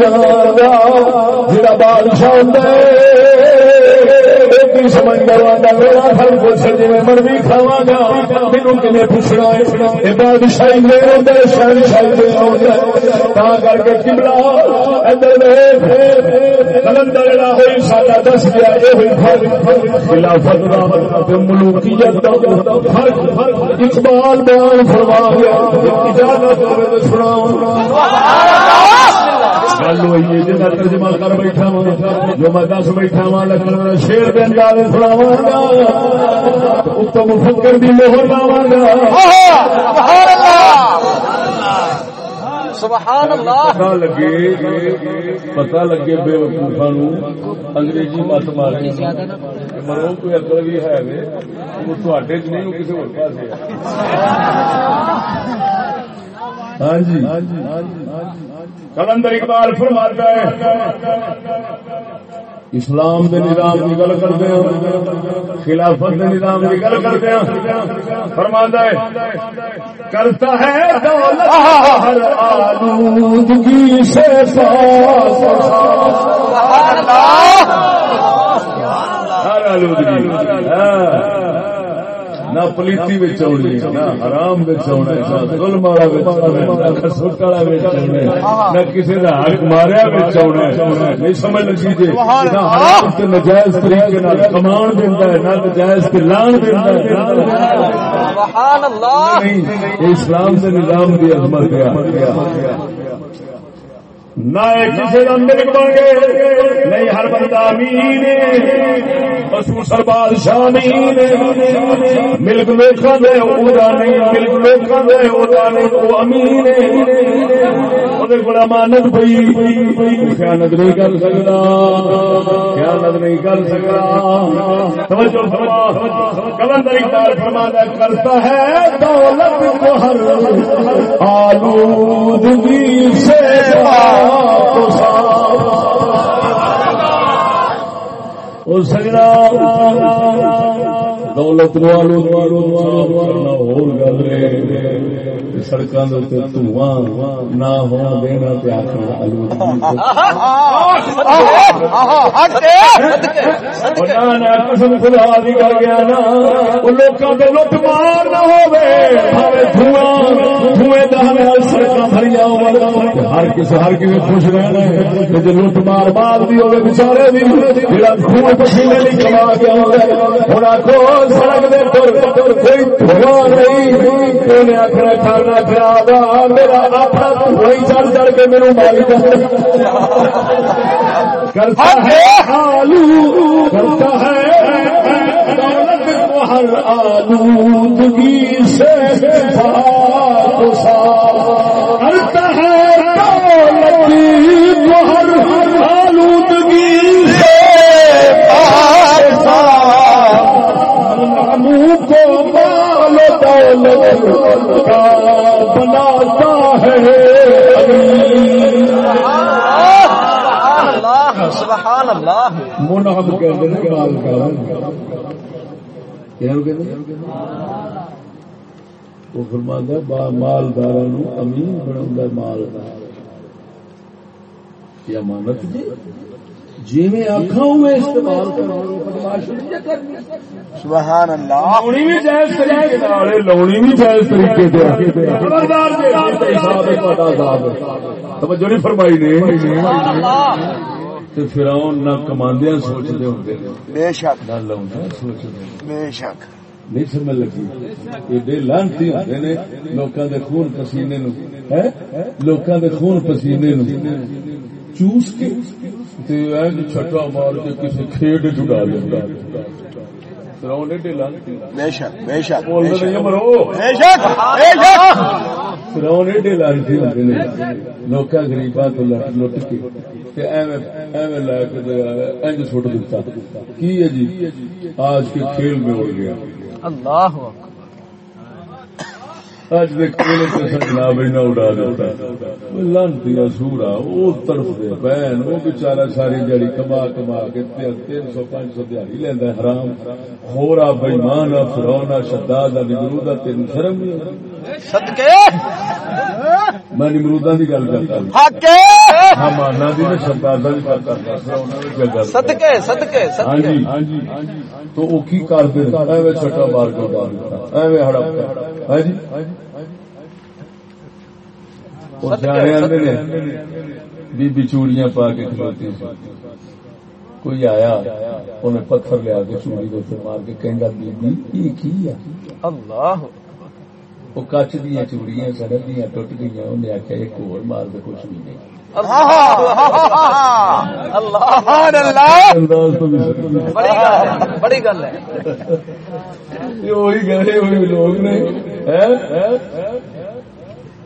دولت جا بادشاہ سمجھ میرا کچھ میں مرضی گا پوچھنا ہے؟ بادشاہی کر کے ادھر کلندر دس گیا خلافت ملوکیت اقبال بیان فرما گیا اجازت گل ہوئی ہے جنا ترجمہ کر بیٹھا وا جو میں دس بیٹھا وا لکھن شیر کے انداز سناوا گا اتم فکر بھی موہر لاوا گا سبحان اللہ لگے پتا لگے بے وقوفا نو انگریزی مت مارے مرو کوئی اکل بھی ہے وہ تھوڑے چ نہیں کسی اور پاس ہاں جی۔ کلندر اقبال فرماتا ہے، اسلام دے نظام کی گل کرتے ہیں خلافت دے نظام کی گل کرتے ہیں فرماتا ہے، کرتا ہے دولت ہر آلودگی سے ہر آلودگی پلیتی آنی نہ حرام آنا نہ ظلم والا نہ خسوٹ والا نہ کسی حق ماریا آنا نہیں سمجھ لگی جی نہ حرام طریقے کمان دینا ہے نہ لان دینا ہے۔ اسلام سے نظام عظمت گیا نہ کسی ملک بن گئے۔ ہر بندہ امین خصوصا بادشاہ نہیں ملک لوکا دے ادا نہیں۔ ملک لوکا دے ادا نہیں۔ وہ امین کو امانت پی خیانت نہیں کر سکتا خیانت نہیں کر سکتا کلندر فرمانا کرتا ہے دولت کو ہر آلودگی سے سجنا دولت والو ہو گل سڑکوں کے دھواں نہ ہو دینا قسم خدا بھی کر گیا نا لوگوں کے لٹ مار نہ ہو سڑک بھری ہر کسی ہر کسی خوش رہنا ہے جی لٹ مار مار دی ہوگی بچارے بھی خون پسینے نہیں کما گیا ہوں آخو سڑک دے پر کوئی دھواں نہیں آخر کھانا کھا میرا اپنا وہی چڑھ چڑھ کے میرے ماری کرتا ہے آلو کرتا ہے ہر آلودگی سے کرتا ہے ہر کا بناتا ہے سبحان اللہ کے وہ با مالدار امین بنا مالدار یہ امانت جی جی میں آخا ہوں میں استعمال سبحان اللہ لونی بھی جائز طریقے لونی بھی جائز طریقے توجہ نہیں فرمائی نے۔ فراؤن نہ کماندیا سوچتے ہوتے بے شک۔ نہ بے شک۔ نہیں سمجھ لگی۔ ایڈے لانتی ہوتے نے لوکاں دے خون پسینے نو لوکاں دے خون پسینے نو چوس کے چھٹا مار کے کسی کھیڈ چڑا لینا لوگ تو لٹ لٹ کے ایویں لا کے اج سٹ دیتا۔ کی ہے جی؟ آج کے کھیل میں اڑ گیا۔ اللہ اج دے کولے تے جناب نہ اڑا دیتا۔ لانتی سورا او طرف دے بہن او بیچارہ ساری جڑی کما کما کے 300 500 دیہاڑی لیندا حرام۔ ہورا بے ایمان فرعون شداد نمرود تینو شرم نہیں صدقے! میں نمرودا دی گل کرتا حق ہاں مانا دی تے شداد دی گل کرتا فرعون دی گل۔ کرتا صدقے صدقے ہاں صدقے! جی ہاں جی۔ تو او کی کر دے؟ ایویں چھٹا کے ڈال دیتا ایویں ہڑپ ہاں بی بی چوڑیاں پا کے کھلوتی کوئی آیا انہیں پتھر لیا کے چوڑی دے مار کے کہندا بی بی یہ کی ہے اللہ وہ کچ دیا چوڑیاں سڑک دیا ٹوٹ گئی انہیں آخیا ایک اور مار دے کچھ بھی نہیں بڑی گل ہے بڑی گل ہے یہ وہی گہرے ہوئے لوگ نے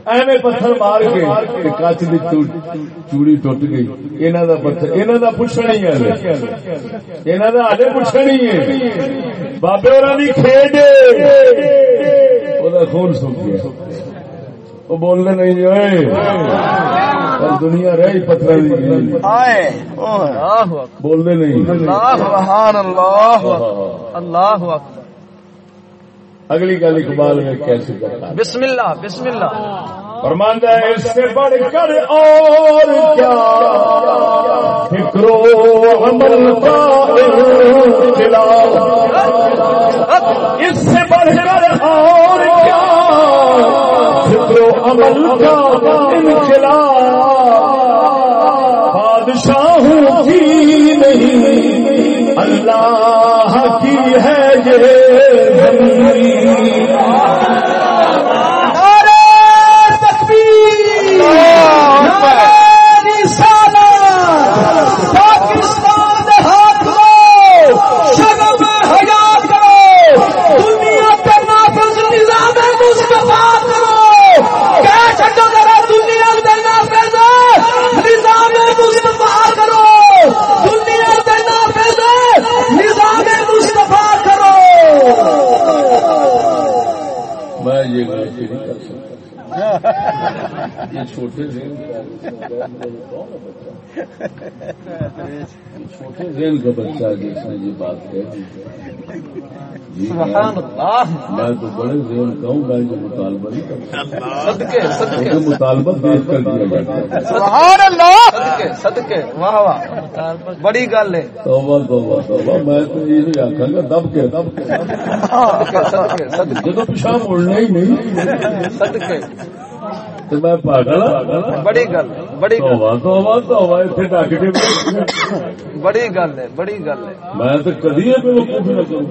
ایویں پتھر مار کے کچ چوڑی ٹوٹ گئی۔ پتھر پوچھنا ہی ہے پوچھنا ہی ہے۔ بابے کھیڈ۔ خون گیا۔ بولنے نہیں پر دنیا رہی پتھر بولنے نہیں۔ اللہ سبحان اللہ۔ اللہ اکبر۔ اگلی گل اقبال میں کیسے کرتا ہے بسم اللہ بسم اللہ۔ فرماندہ ہے اس سے بڑھ کر اور کیا؟ فکر و عمل کا انقلاب اس سے بڑھ کر اور کیا؟ فکر و عمل کا انقلاب بادشاہوں کی نہیں اللہ یہ میں یہ غلطی نہیں کر سکتا یہ چھوٹے ذہن چھوٹے ذہن کا بچہ جس نے یہ بات کہہ دی جی میں تو بڑے ذہن کا ہوں میں جو مطالبہ نہیں کرتا۔ مطالبہ دیکھ کر دیا صدقے صدقے واہ واہ. بڑی گل ہے. توبہ توبہ توبہ. میں تو یہ آخا گا دب کے دب کے صدقے صدقے. صدقے جب پیچھا مڑنا ہی نہیں. صدقے. تو میں پاگل ہاں۔ بڑی گل ہے بڑی گل توبہ توبہ توبہ. اتنے ڈاک کے بڑی گل ہے بڑی گل ہے. میں تو کدی یہ بے وقوف نہ کروں.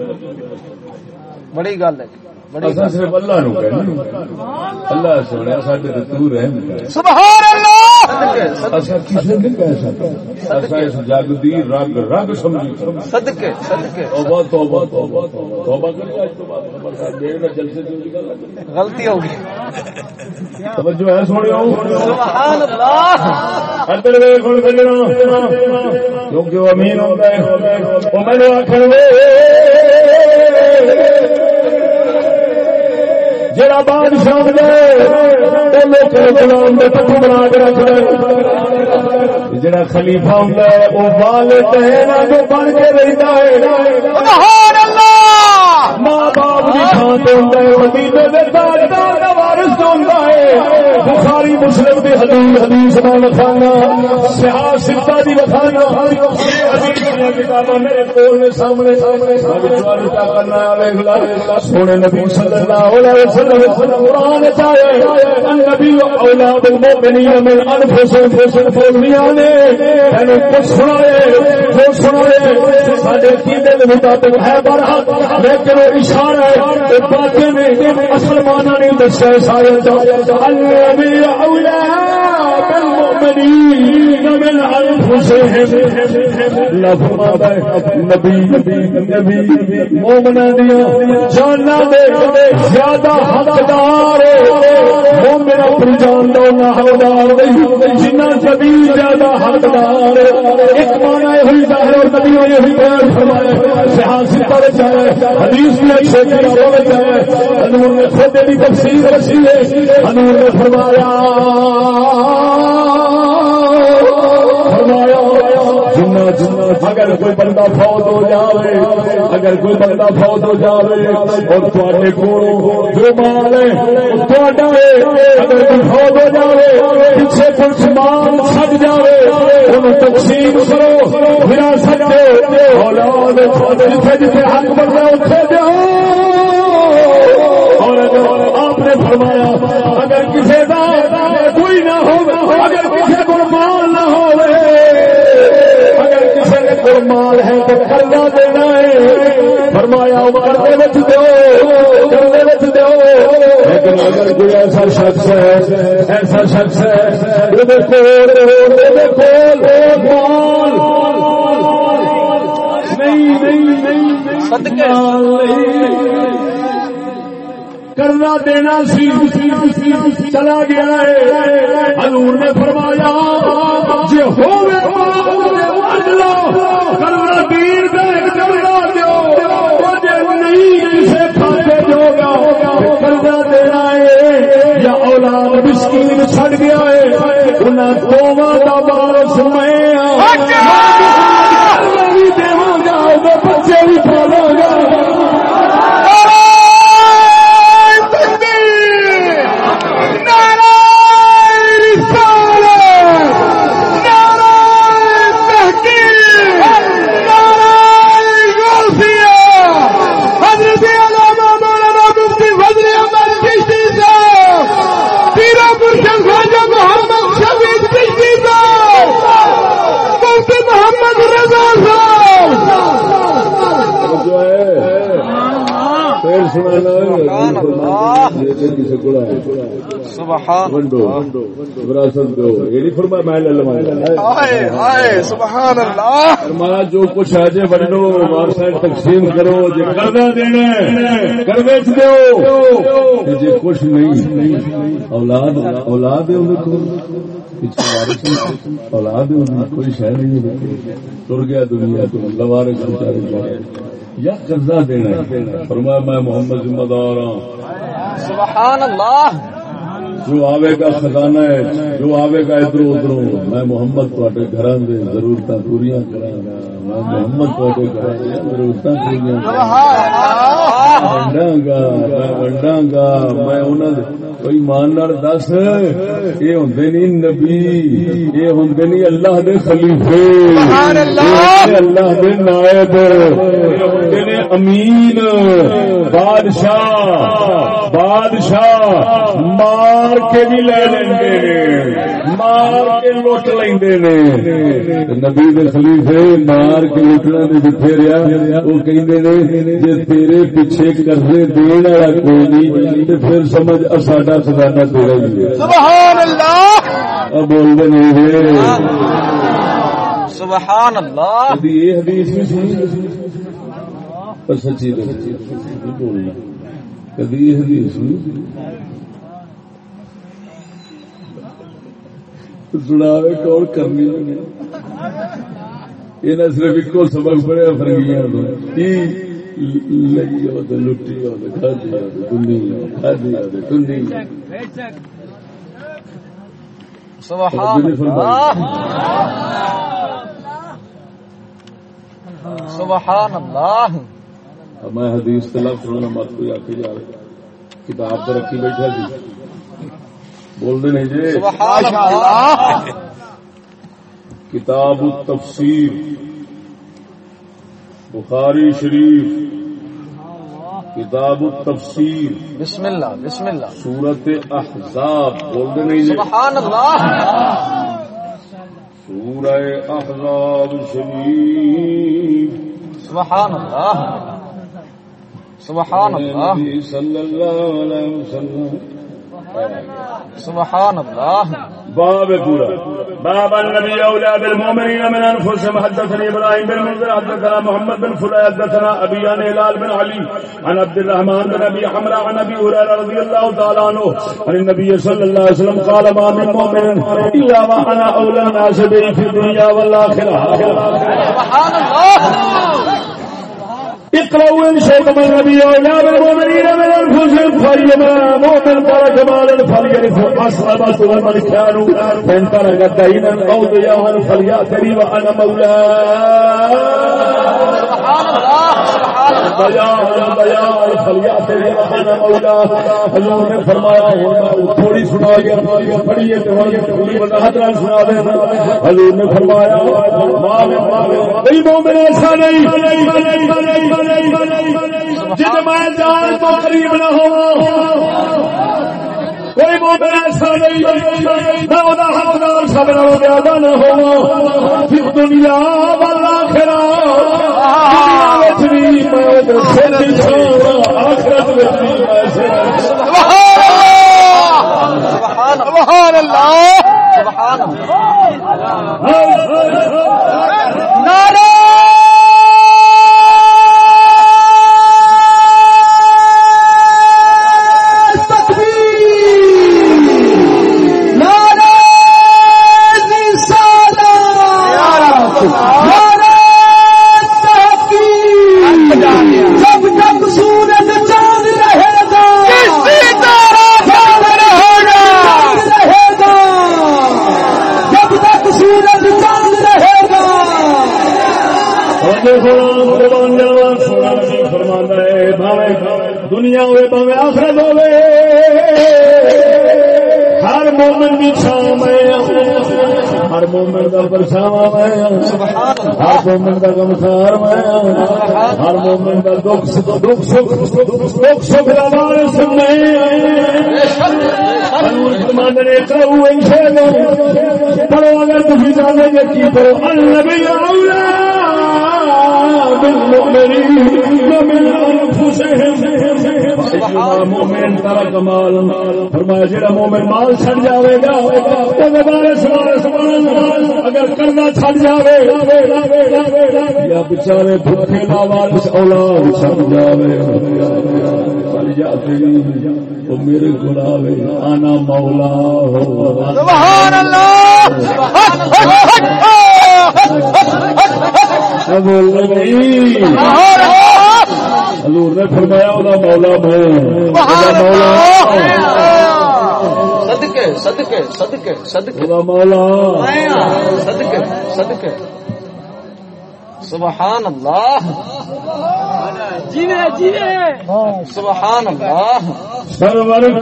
بڑی گل ہے. صرف اللہ نو کہنا. اللہ سونے ساڈے تے تو رحم کر سبحان اللہ! اصا کسی نہیں کہہ سکتے اصا اس جگ دی رگ رگ سمجھی. صدقے صدقے. توبہ توبہ توبہ توبہ. توبہ کر کے اج تو بعد خبردار دیر نہ جلسے جو نکل لگے غلطی ہوگی توجہ ہے سونے سبحان اللہ. ادھر ویکھ ہن سجنا کیونکہ وہ امین ہوندا ہے۔ آکھن جڑا بادشاہ دے او لوک غلام دے پٹھو بنا کے رکھ دے۔ جڑا خلیفہ ہوندا ہے او والدین جو بن کے رہندا ہے۔ سبحان اللہ! ماں باپ کی تھان سے ہوندا ہے مدینے دے تاجدار دا وارث ہے۔ بخاری مسلم دی حدیث حدیث میں لکھانا سیاح ستا دی لکھانا کتاباں میرے کول نے سامنے سامنے کرنا سونے نبی صلی اللہ علیہ وسلم قرآن چاہے النبی اولاد المؤمنین من انفسهم نے، تینوں کچھ سنائے جو سنائے ساڈے عقیدے دے مطابق ہے برحق، لیکن وہ اشارہ ہے باطن نے، اصل معنی نہیں دسیا آية النبي أولى بالمؤمنين. من انفسهم لفظ نبی نبی مومنا دیا جانا دے زیادہ حقدار مومن اپنی جان نہ حقدار جنہ زیادہ حقدار ایک ہوئی، ظاہر اور نبی نے ہوئی بیان فرمایا۔ پر حدیث میں اچھے کتابوں میں نے خود بھی تفسیر رسی ہے۔ نے فرمایا جنا جنا اگر کوئی بندہ فوت ہو جاوے، اگر کوئی بندہ فوت ہو جاوے، اور تھوڑے کو جو مال ہے تھوڑا ہے، اگر کوئی فوت ہو جاوے، پیچھے کچھ مال چھٹ جاوے ان تقسیم کرو وراثت دے اولاد جتھے جتھے حق بنتا اتنے دو اور اگر آپ نے فرمایا، اگر کسی کا کوئی مال ہے تو کرنا دینا ہے۔ فرمایا بچ دو کرنے بچ دو لیکن اگر کوئی ایسا شخص ہے ایسا شخص ہے مال نہیں نہیں نہیں صدقے کرنا دینا سی چلا گیا ہے۔ حضور نے فرمایا جی ہو کرنا دین دے کرنا دو جے نہیں کسے کھاتے کرنا دینا ہے یا اولاد مسکین چھڑ گیا ہے۔ انہیں دونوں کا بارش میں دیواں گا بچے بھی پالو سنانا کسی کو سبحان ونڈو وراثت دو۔ یہ نہیں فرمایا میں لے لواں۔ ہائے ہائے سبحان اللہ۔ فرمایا جو کچھ ہے جے ونڈو وارثہ تقسیم کرو جے کرنا دینا ہے کر بیچ دو۔ جے کچھ نہیں اولاد اولاد ہے انہیں کو۔ پیچھے وارث نہیں، اولاد ہے کوئی شے نہیں تر گیا دنیا تو بیچارے یا قرضہ دینا ہے۔ فرمایا میں محمد ذمہ دار ہوں سبحان اللہ جو آوے گا خزانہ ہے جو آوے گا ادھر ادھر میں محمد تے گھر دے ضرورت پوریا کرا گا۔ میں محمد تے گھر دے گا۔ میں گا کوئی مان دس یہ ہوں نہیں نبی یہ ہوں نہیں اللہ دے خلیفے اللہ! دے نائب نے امین بادشاہ بادشاہ مار کے بھی لے لیں مار کے لٹ لیں نبی دے خلیفے مار کے لٹنا نے جتھے رہا وہ کہندے نے جے تیرے پیچھے قرضے دین والا کوئی نہیں تے پھر سمجھ ا ساڈا خزانہ تیرا ہی ہے سبحان اللہ۔ اب بول دے نہیں سبحان اللہ۔ کبھی یہ حدیث بھی سنی۔ پر سچی بولنا۔ کبھی یہ حدیث سنی؟ سناوے کون کرنی یہ نہ صرف ایک سبق پڑے فرنگیاں لٹی سبحان اللہ۔ سبحان اللہ۔ میں حدیث تلاف سننا مت کوئی آ کے جا رہا کتاب تو رکھی بیٹھا جی۔ بول دے نہیں جی؟ سبحان اللہ۔ کتاب التفسیر۔ بخاری شریف کتاب التفسیر بسم اللہ بسم اللہ۔ سورت احزاب بول دے نہیں جی؟ سبحان اللہ۔ سورہ احزاب شریف۔ سبحان اللہ۔ سبحان اللہ۔ صلی اللہ علیہ وسلم۔ سبحان اللہ۔ باب پورا۔ باب النبي اولى بالمؤمنين من انفسهم حدثني ابراهيم بن منذر حدثنا محمد بن فلان حدثنا ابي عن هلال بن علي عن عبد الرحمن بن ابي حمرا عن ابي هريره رضي الله تعالى عنه عن النبي صلى الله عليه وسلم قال ما من مؤمن الا وانا اولى الناس به في الدنيا والاخره سبحان اللہ۔ اقرأوا إن شئتم النبي أولى بالمؤمنين من أنفسهم فليما مؤمن ترك مالا فليرث أسلمة ومن كانوا. فإن ترك دينا أو ضياعا فليأتني وأنا مولاه سبحان اللہ بیان بیان مولا حضور نے فرمایا تھوڑی سنا گیا پڑھیے تو پوری وضاحت نال سنا دے۔ حضور نے فرمایا کوئی مومن ایسا نہیں۔ میں جان تو قریب نہ ہو۔ کوئی مومن ایسا نہیں۔ میں حقدار سب نالوں زیادہ نہ ہو پھر دنیا والا سبحان اللہ سبحان اللہ۔ نعرہ ہوئے بھاوے آخرت ہوئے ہر مومن کی شام ہے ہر مومن کا پرچھاوا میں ہر مومن کا کمسار میں ہر مومن کا دکھ دکھ سکھ دکھ سکھ کا بارے سننے ماننے پڑھو اگر جانے گے کی پڑھو النبی اولا مومن تارا کمال، فرمایا جڑا مومن مال چھڑ جاوے گا اگر کرنا چھڑ جاوے، یا بچارے بھوکے لال اولاد چھڑ جاوے۔ چھڑ جاتے میرے کو آوے، آنا مولا ہو۔ سبحان اللہ! بول نہیں حضور نے فرمایا وہ مولا میں مولا صدقے صدقے صدقے صدقے۔ وہ مولا۔ صدقے صدقے۔ سبحان اللہ! سبحان اللہ! سرور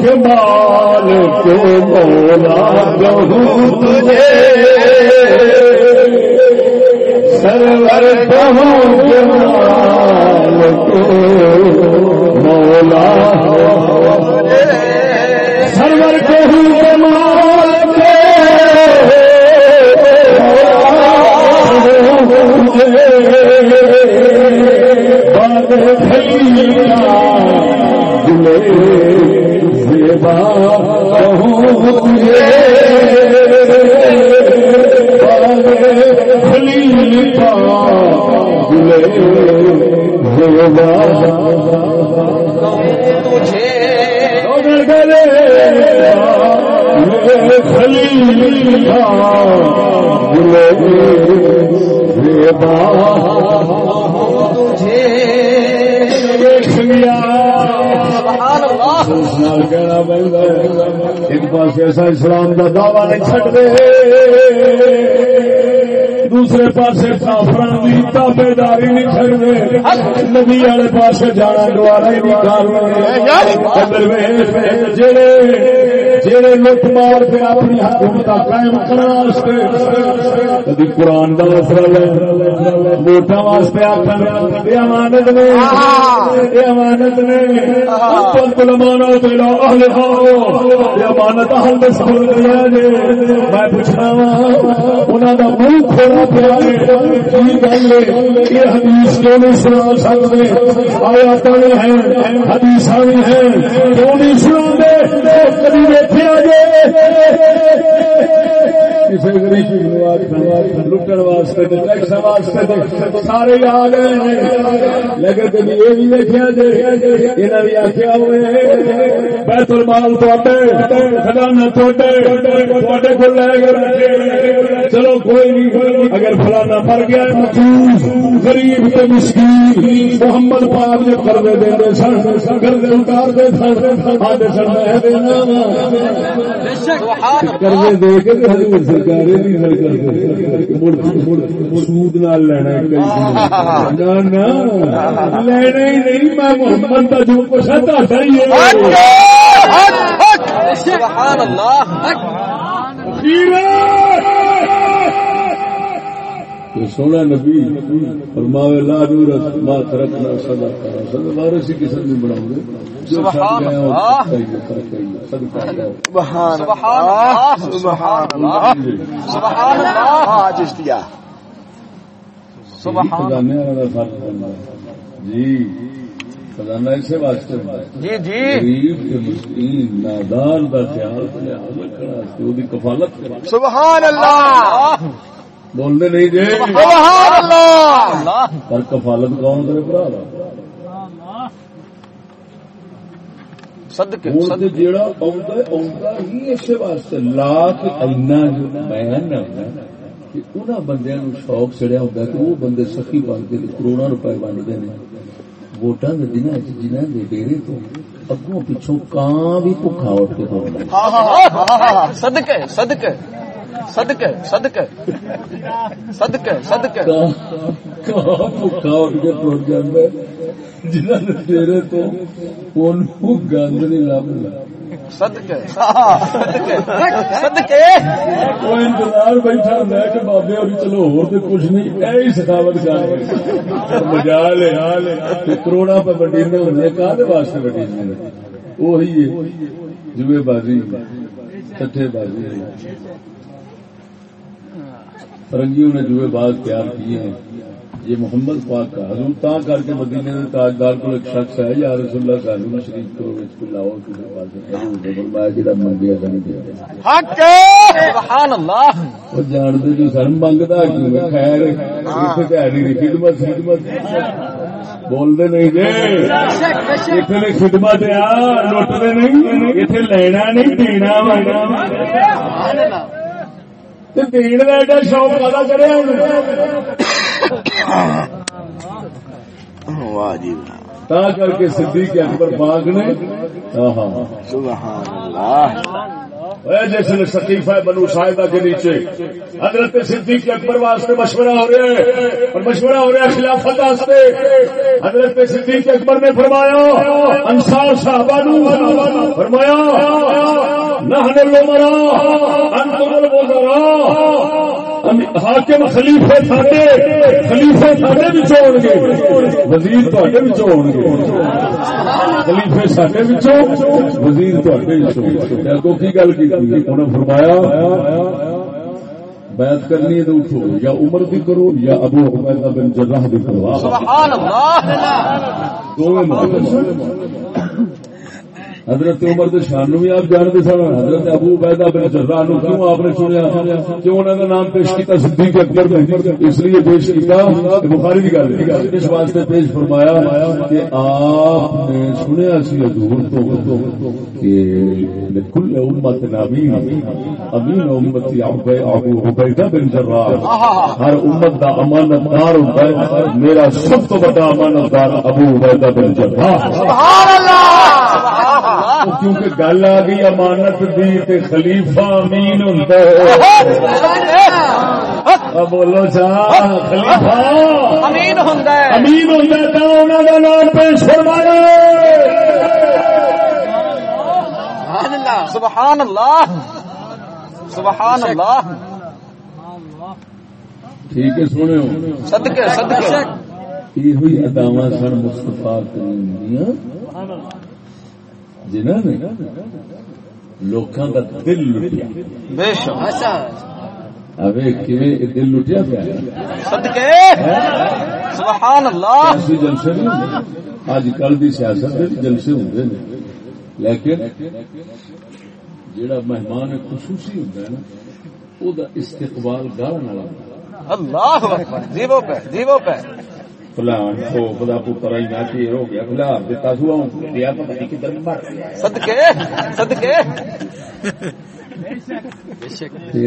کہ مال کو مولا کہوں تجھے۔ سرور کہ مال کو مولا سرور کہوں کہ ایک پاس ایسا اسلام کا دعوی نہیں چڈ دے دوسرے پاسے کافران کی تابے داری نہیں دے نبی والے پاس جانا دوارا ہی نہیں جڑے جڑے لٹ مار کے اپنی حکومت قائم کرنے کبھی قرآن کا مسئلہ ہے ووٹاں واسطے آخر یہ امانت نے یہ امانت نے۔ علماء تیرا اہل ہو یہ امانت اہل دے سبر کریا جے۔ میں پوچھنا وا، انہاں دا منہ کھولا پیا ہے۔ کی گل ہے؟ یہ حدیث کیوں نہیں سنا سکتے؟ آیات بھی ہیں حدیث بھی ہیں۔ کیوں نہیں سنا دے کبھی دیکھے کسی غریب لٹن واسطے ٹیکس واسطے سارے آ گئے لیکن کبھی یہ بھی دیکھا بھی آخیا ہوئے بیت المال خزانہ تے کو لے گئے چلو کوئی نہیں اگر فلانا مر گیا مخصوص غریب تے مسکین محمد پاک جو کردے دے سن کردے اتارتے سن آدھے سن میں دینا کردے دے کے حضور سود نال لینا لینا ہی نہیں، میں محمد کا جو کچھ سبحان اللہ سونا نبی فرماوے، لا نور ما ترکنا صدا کرا صدا وارث ہی کسی نہیں بناؤں گے؟ سبحان اللہ. سبحان اللہ. سبحان اللہ. سبحان اللہ. آج اشتیا سبحان جی. خزانہ اسے واسطے جی جی. غریب کے مسکین نادار دا خیال کفالت سبحان اللہ. بولتے نہیں جی. سبحان اللہ. پر کفالت کون کرے برا صدقے ہوں تو صدقے جیڑا آؤں آؤں ہی اسے واسطے لا کے اینا جو بیان نہ ہونا کہ انہاں بندیاں نو شوق چڑیا ہوتا کہ وہ بندے سخی بن کے کروڑا روپے بنتے ہیں۔ ووٹاں دے دن جنہاں دے ڈیرے تو اگوں پچھوں کان بھی بھکھا اٹھ کے صدقے صدقے صدقے صدقے صدقے صدقے بھکا اٹھ کے ٹر جانا جنہوں نے ڈیرے تو انہوں گند نہیں لبنا صدقے صدقے صدقے وہ انتظار بیٹھا ہوں کہ بابے اور چلو ہو تو کچھ نہیں سخاوت کر مجا لے تے کروڑا پہ وڈینے ہونے کا واسطے وڈینے وہی ہے جوے بازی چٹے بازی۔ فرنگیوں نے جوے باز تیار کیے ہیں۔ یہ محمد پاک کا حضور تا کر کے مدینے میں تاجدار کو ایک شخص ہے۔ یا رسول اللہ کا شریف کو اس کو لاؤ کسی پاس فرمایا جڑا منگیا کا نہیں دیا حق! سبحان اللہ! وہ جانتے جو سن منگتا کیوں؟ خیر اتنے تیاری خدمت خدمت۔ بولتے نہیں جی۔ اتنے خدمت آ لٹتے نہیں۔ اتنے لینا نہیں دینا دین کا ایڈا شوق تا کر کے صدیق اکبر پاک نے سبحان اللہ جیسے سقیفہ بنو صاحبہ کے نیچے حضرت صدیق اکبر واسطے مشورہ ہو رہے ہیں اور مشورہ ہو رہا ہے خلافت واسطے۔ حضرت صدیق اکبر نے فرمایا، انصار صحابہ نو فرمایا، نحن الامراء، انتم الوزراء۔ حاکم خلیفے ساڈے خلیفے ساڈے وچوں ہون گے وزیر تواڈے وچوں ہون گے خلیفے ساڈے وچوں وزیر تواڈے وچوں۔ اگوں کی گل کیتی انہوں نے فرمایا بیعت کرنی ہے تو اٹھو۔ یا عمر بھی کرو یا ابو عبیدہ بن جراح بھی کرو۔ سبحان اللہ! موقع حضرت عمر کے شان بھی آپ جانتے سن، حضرت ابو عبیدہ بن جراح نو کیوں آپ نے سنیا کیوں انہوں نے نام پیش کیا صدیق اکبر نے؟ اس لیے پیش کیا بخاری کی گل اس واسطے پیش فرمایا کہ آپ نے سنیا سی حضور تو کہ لكل امت امین امین امتی ابو عبیدہ بن جراح۔ ہر امت دا امانت دار ہوتا ہے۔ میرا سب تو بڑا امانت دار ابو عبیدہ بن جراح۔ سبحان اللہ! کیونکہ گل آ گئی امانت دی تے خلیفہ امین ہوتا ہے۔ اب بولو چا خلیفہ۔ امین ہوندا ہے۔ امین ہوتا ہے تو انہوں کا نام پیش فرمایا۔ سبحان اللہ۔ سبحان اللہ۔ ٹھیک ہے سونے صدقے صدقے۔ یہ ہوئی اداوا سن مستفا کریم دیا جنہوں نے لوکاں کا دل لٹیا۔ بے شک۔ اوے کیویں دل لٹیا پیا۔ صدقے۔ سبحان اللہ۔ ایسے جلسے نہیں اج کل دی سیاست دے جلسے ہوندے نے۔ لیکن جیڑا مہمان خصوصی ہوندا ہے نا او دا استقبال والا ہے اللہ اکبر۔ پہ پہ۔ فلان کو خدا پتر ہی نہ چیر ہو گیا فلا دیتا سوا ہوں دیا تو پتہ کدھر مر گیا۔ صدقے صدقے۔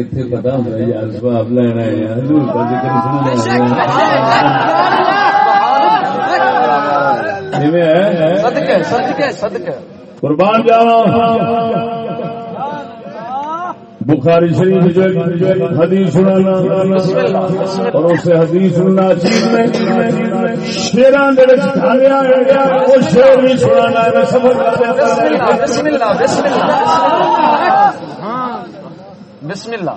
اتنے پتا ہوں یار سواب لینا ہے یار۔ حضور کا ذکر سننا ہے۔ جویں ہے صدقے صدقے صدقے۔ قربان جاوا بخاری شریف جو ایک- حدیث سنانا اور اس حدیث سننا چیز میں شیران دے وچ ڈھالیا ہے وہ شیر بھی سنانا ہے سفر بسم اللہ بسم اللہ بسم اللہ بسم اللہ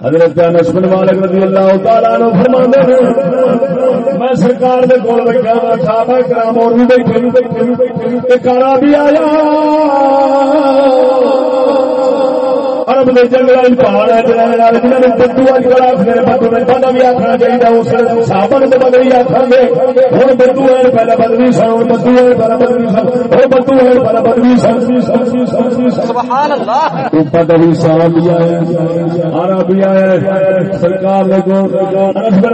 حضرت انس بن مالک رضی اللہ تعالی عنہ فرماندے ہیں میں سرکار دے کول بیٹھا ہاں صحابہ کرام اور بھی بیٹھے تے بھی آیا۔ عرب دے جنگل پہاڑ ہے جنہاں نال جنہاں نے بدو اج کل آخر بدو نے آخنا چاہیے اس نے صحابہ آخان گے ہن بدو ہے پہلا بدوی سن بدو ہے پہلا بدوی سن بدو ہے پہلا بدوی سن سبحان اللہ صاحب سرکار نے کو انس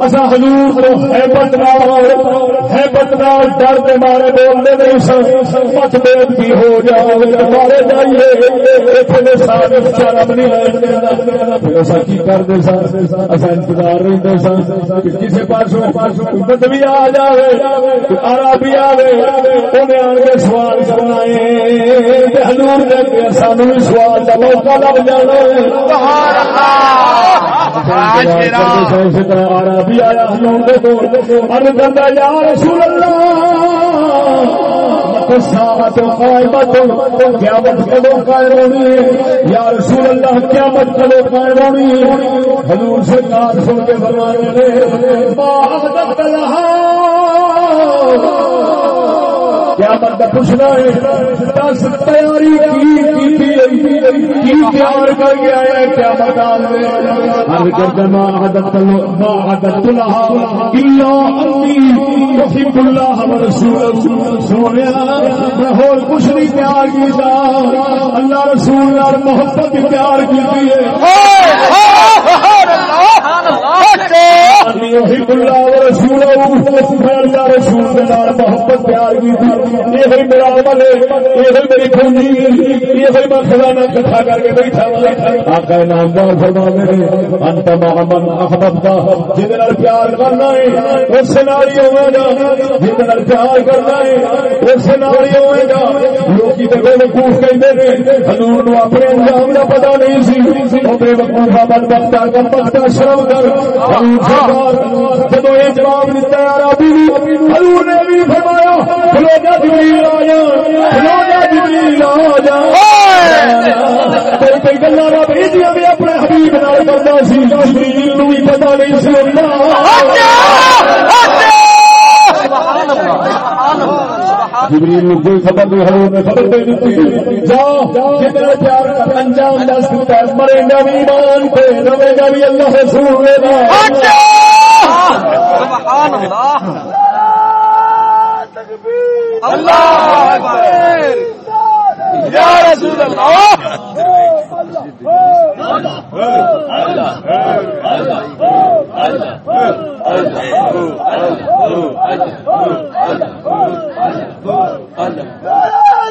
اسا حضور کو ہیبت نال ہیبت نال ڈر دے مارے بولنے نہیں سن مت بےدبی ہو جاوے دے بیچارہ پھر اسا کی دے سن؟ اسا انتظار رہندے سن؟ کہ کسے پاسوں کوئی بدوی آ جاوے کوئی آرا بھی آوے اونے آن کے سوال کرنا ہے تے حضور دے کے سانو بھی سوال دا موقع لگ جانا ہے اسی طرح آرا بھی آیا حضور دے کول۔ عرض کردا یا رسول اللہ ساعت قائمت قیامت کدو قائم ہونی ہے یا رسول اللہ، قیامت کدو قائم ہونی ہے حضور سرکار سن کے فرمانے ما عہدت لہا کیا بندہ پوچھنا ہے، دس تیاری کی کی کی تیار کر کے آیا ہے کیا بتا ہر کر ما عادت ما عادت لها الا انی يحب الله ورسوله سونے میں اور کچھ نہیں پیار کیتا۔ اللہ رسول نال محبت پیار کی ہے۔ رسول کے نال محبت پیار کی یہ ہوئی میرا عمل ہے یہ ہوئی میری پونجی یہ ہوئی میں خزانہ اکٹھا کر کے بیٹھا آقا نامدار فرماتے ہیں انت نال پیار کرنا ہے، اس نال ہی ہوے گا۔ نال پیار کرنا ہے، اس نال ہی ہوے گا۔ لوکی تے بے وقوف کہندے نے، حضور نو اپنے انجام دا پتہ نہیں سی۔ او بے وقوفا بدبختا کم بختا، شرم کر۔ حضور سرکار یہ جواب دیتا ہے عربی حضور نے بھی فرمایا کھلو جا جبریل کھلو جا۔ جبریل گلا رب بھی اپنے حبیب نال کرتا سی، جبریل نو بھی پتہ نہیں سی اللہ سبحان اللہ سبحان جبریل نو کوئی خبر نہیں حضور نے خبر دے دیتی جا جتنا پیار کا انجام دس دیتا ہے مرے گا بھی ایمان پہ رہے گا بھی اللہ رسول لے گا۔ سبحان اللہ۔ اللہ اکبر۔ یا رسول اللہ!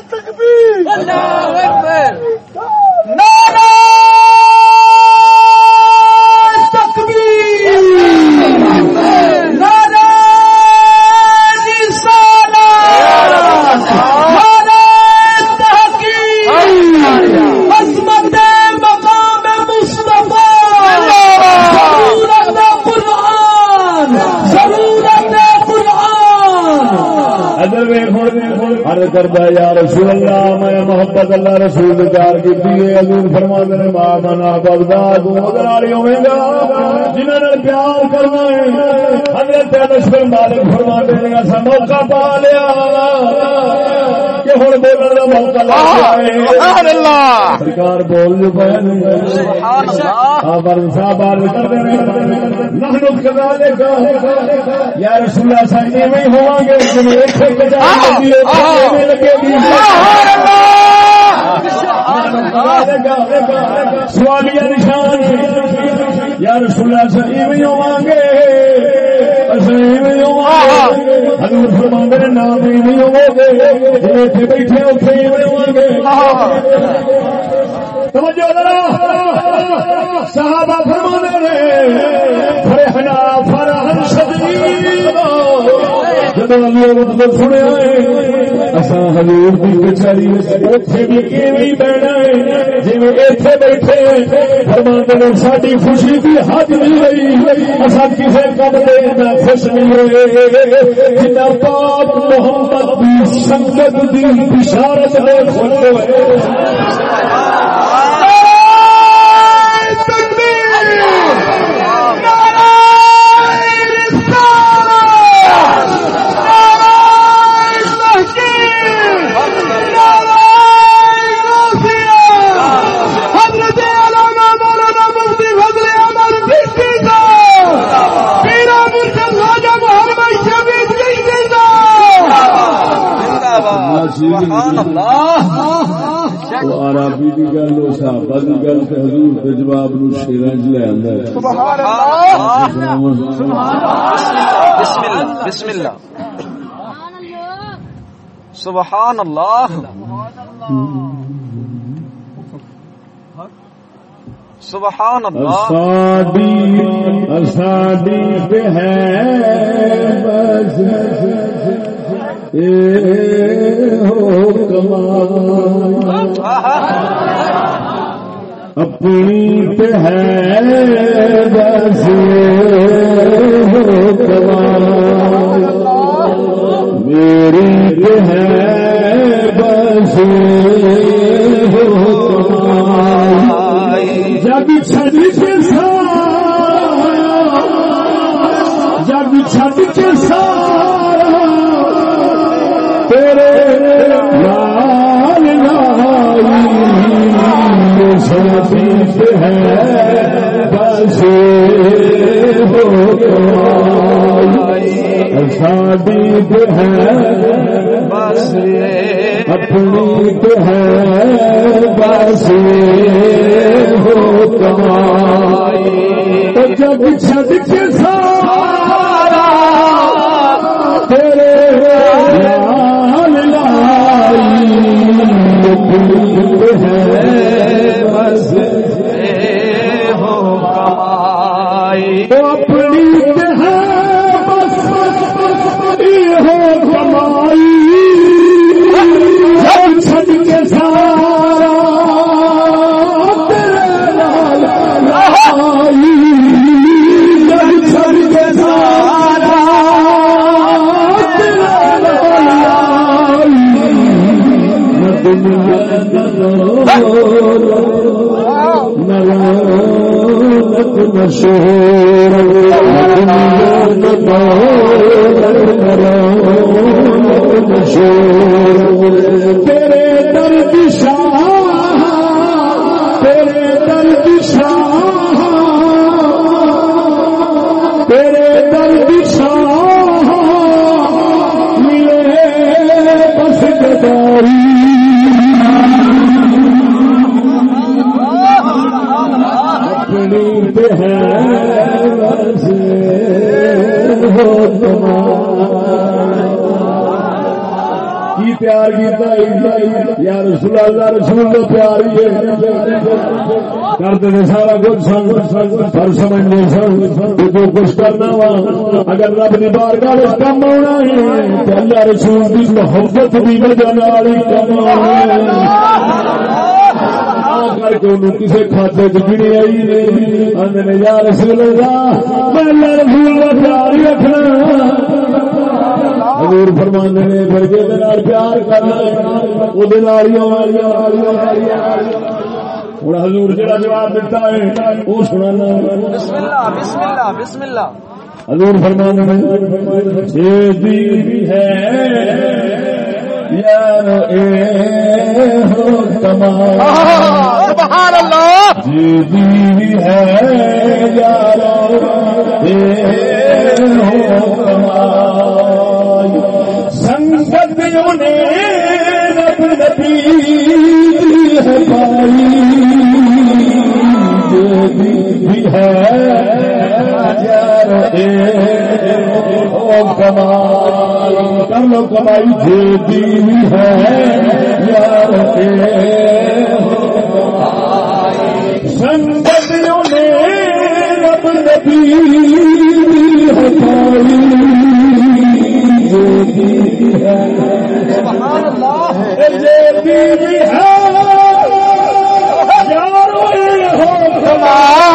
اللہ اکبر! نعرہ تکبیر نعرہ رسالت نعرہ تحقیق عظمت مقام مصطفیٰ کرتا یا رسول اللہ، میں محبت اللہ رسول پیار کی حضور فرما نے ماں منا بگدا تاری ہوئے گا۔ جنہوں نے پیار کرنا ہے، حضرت لشمن مالک فرما دے ایسا موقع پا لیا۔ کہ ہوں بولنے کا موقع سرکار بول جو پہ صاحب یا رسول اللہ صاحب ہوا گے سوالیہ نشان یا رسول اللہ میں ہوں گے۔ حضور فرماندے نام بھی نہیں گے بیٹھے اتنے ہی گے توجہ ذرا صحابہ فرمانے نے فرحنا فرحن شدید سنیا اصا ہزور کی کچہری اتنے بھی کیویں بہنا ہے جی اتنے بیٹھے فرماتے نے ساری خوشی کی حد نہیں رہی اصا کسی کم دے خوش نہیں ہوئے جنا پاک محمد کی سنگت کی بشارت خوش ہوئے عربی کی گل صحابہ کی گل حضور کے جواب نو شیران چ لے بسم اللہ سبحان اللہ! سبحان اللہ! اسادی اسادی پہ ہے بس۔ ہو کمال اپنی پہ ہے بس ہو کمال میری پہ ہے بس ہو جب چھڑ کے سارا جب چھڑ کے ہے بس ہو شادی ہے بس اپنی تو ہے بس ہو کمائی جب چھد کے سارا تیرے لال لائی ہے بس کمائی تیرے درد شاہ تیرے درد شاہ۔ پیار کیتا یا رسول اللہ، رسول کا پیار ہی کرتے تھے سارا کچھ سن، پر سمجھنے سن کہ جو کچھ کرنا وا، اگر رب نے بار گاہ کم آنا ہے، تو اللہ رسول کی محبت بھی وجہ نال ہی کم آنا کر کے انہوں کسی کھاتے چ آئی نہیں۔ آدھے یا رسول اللہ، میں اللہ رسول کا پیار ہی رکھنا۔ حضور فرماندے نے پھر جے دے نال پیار کرنا او دے نال ہی ہوں حضور جڑا جواب دیتا ہے وہ سنانا بسم اللہ بسم اللہ بسم اللہ حضور فرماندے دی ہے یار اے ہو کمال۔ سبحان اللہ جی دی ہے یار اے ہو کمال۔ سنگت نے رب نبی دی ہے پائی ہے کر لو کمائی جی ہے یار یہ ہو ہے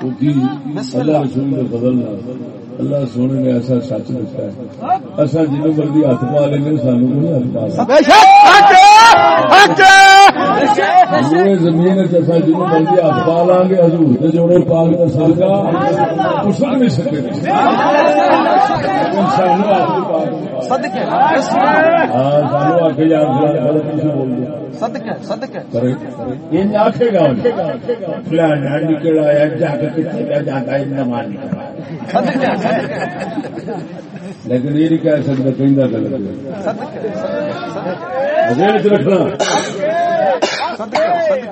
کیونکہ اللہ رسول اللہ سونے نے ایسا سچ دتا ہے۔ اصا جنوں مرضی ہاتھ پا لیں گے سانو کوئی ہاتھ پا پورے زمین جنوں مرضی ہاتھ پا لاں گے حضور کے جوڑے پاک کا سرگا کسل نہیں سکے۔ سانو ہاتھ صدقے ہاں سانو آ کے یار غلط کسی بول دیا صدقے صدقے کرے۔ یہ آخے گا فلانا نکل آیا جا کے کتنے کا جاتا ہے۔ صدقے لیکن یہ نہیں کہہ سکتا کہیں غلط ہے۔ صدقے ذہن چ رکھنا۔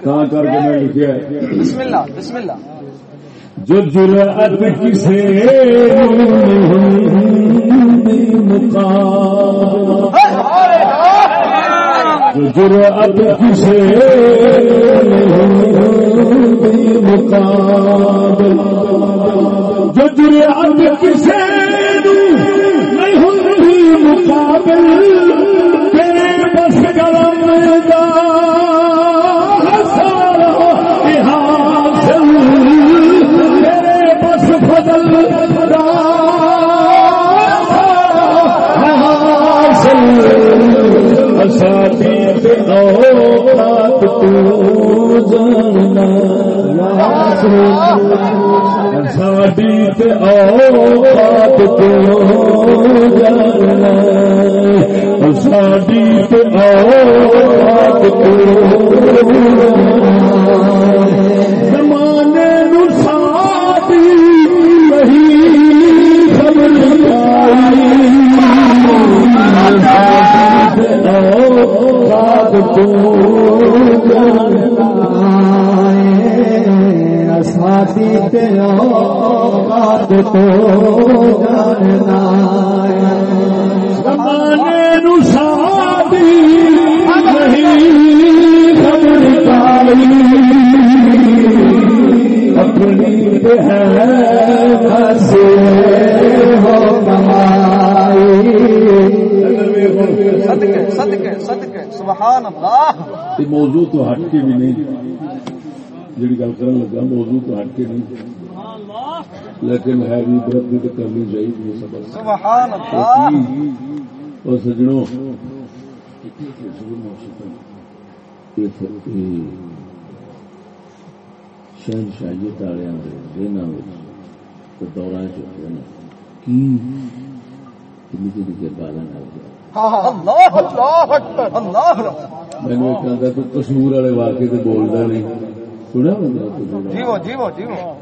تا کر کے میں لکھیا ہے۔ بسم اللہ بسم اللہ۔ جو جرأت کسے جرأت کسے مقابل۔ جو جرأت کسے ساڈی تے اوقات تو جانا ساڈی تے تو زمانے نہیں خبر آئی ساڈی تے جاننا زمانے نو شادی نہیں خبر پائی۔ اپنی ہے ہسے ہو کمائی۔ صدقے صدقے صدقے سبحان اللہ۔ یہ موضوع تو ہٹ کے بھی نہیں۔ جی گل کر لگا موضوع تو ہٹ کے نہیں لیکن ہے بھی برت بھی تو کرنی چاہیے۔ سبق سبحان اللہ۔ اور سجنوں شہنشاہیت والوں کے دوران چکے کی؟ نکے نکے بالا میں نے کہا تو والے واقعے سے بولتا نہیں۔ سنیا جیو جیو جیو۔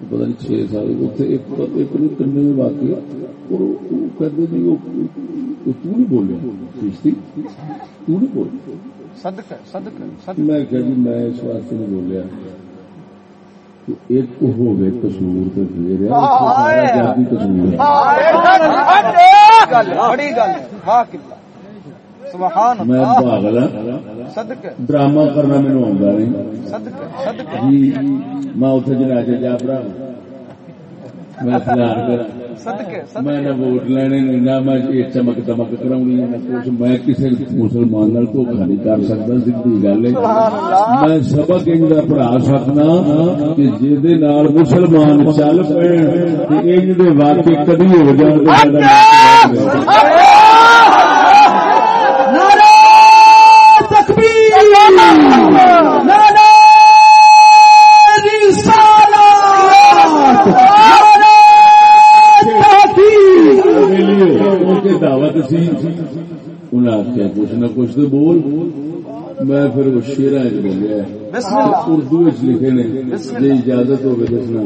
پتا نہیں چھ سال ایک کرنے میں واقعی اور وہ کہتے جی وہ تو نہیں بولیا کشتی تو نہیں بولیا صدقے صدقے صدقے میں کہا جی میں اس واسطے نہیں بولیا ایک ہوگے قصور تو پھر۔ جاتی گل بڑی گل واہ کلا۔ میں پاگل ہاں. ڈرامہ کرنا مینو آتا نہیں. جی میں اتنے جنازے جا برا میں کرا. میں نہ ووٹ لینے نے نہ میں چمک دمک نہ کچھ. میں کسی مسلمان دھوکھا نہیں کر سکتا سیدھی گل ہے. میں سبق دا پڑھا سکنا کہ نال مسلمان چل پے انج دے واقع کدی ہو جان تحقیق دعوت سی انہیں آخیا کچھ نہ کچھ تو بول۔ میں پھر وہ شیرا بولیا اردو لکھے نے جی اجازت ہوگی دسنا۔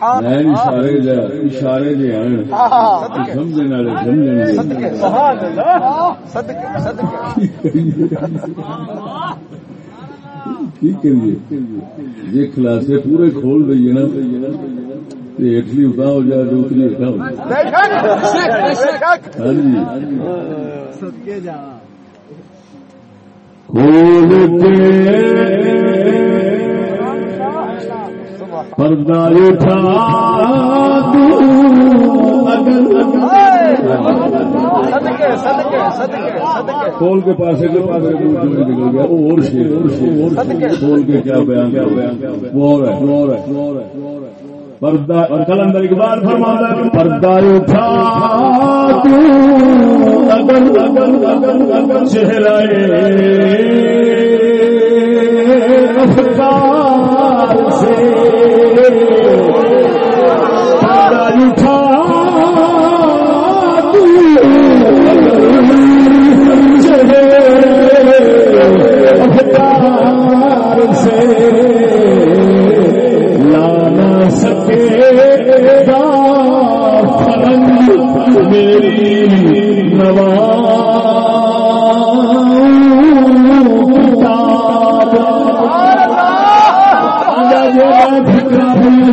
اللہ اشارے اشارے جے آن سمجھنے والے سمجھنے کی کریے؟ یہ کلاسے پورے کھول دئیے نا۔ ہیٹلی اٹھا ہو جائے تو اتنی ہٹا ہو جائے۔ ہاں جی۔ کھول کے پردہ اٹھا کھول کے پاسے کے پاس نکل گیا وہ اور شیر اور شیر۔ کھول کے کیا بیان کیا بیان وہ اور ہے وہ اور ہے وہ اور ہے۔ اور کلندر اقبال فرماتا ہے، پردہ اٹھا تو اگر اگر اگر اگر چہرائے افکار سے۔ پردہ اٹھا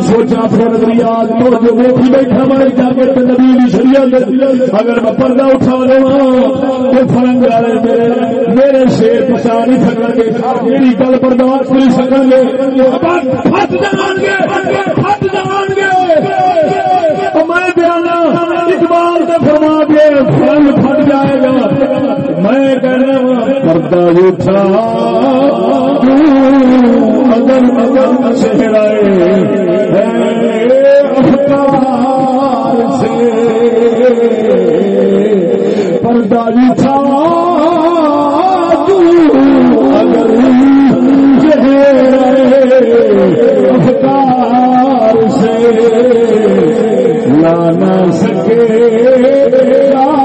سوچا وہ بھی بیٹھا نبی شریعت اگر میں پردہ اٹھا لوا تو فرنگ والے میرے میرے شیر پچا نہیں سکیں گے میری گل برداشت نہیں سکیں گے پھٹ جان گے پھٹ جان گے میں بیانا اقبال فرما دے پھل پھٹ جائے گا۔ میں کہنا پردہ اٹھا اگر اگر چہرائے افکار سے۔ پردہ اٹھا بلا سکے آئے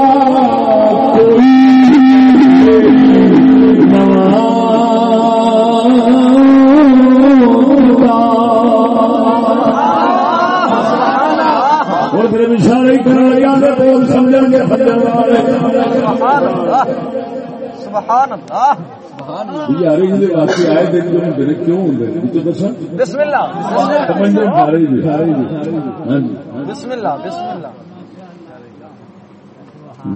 کیوں بسم اللہ۔ بسم اللہ بسم اللہ۔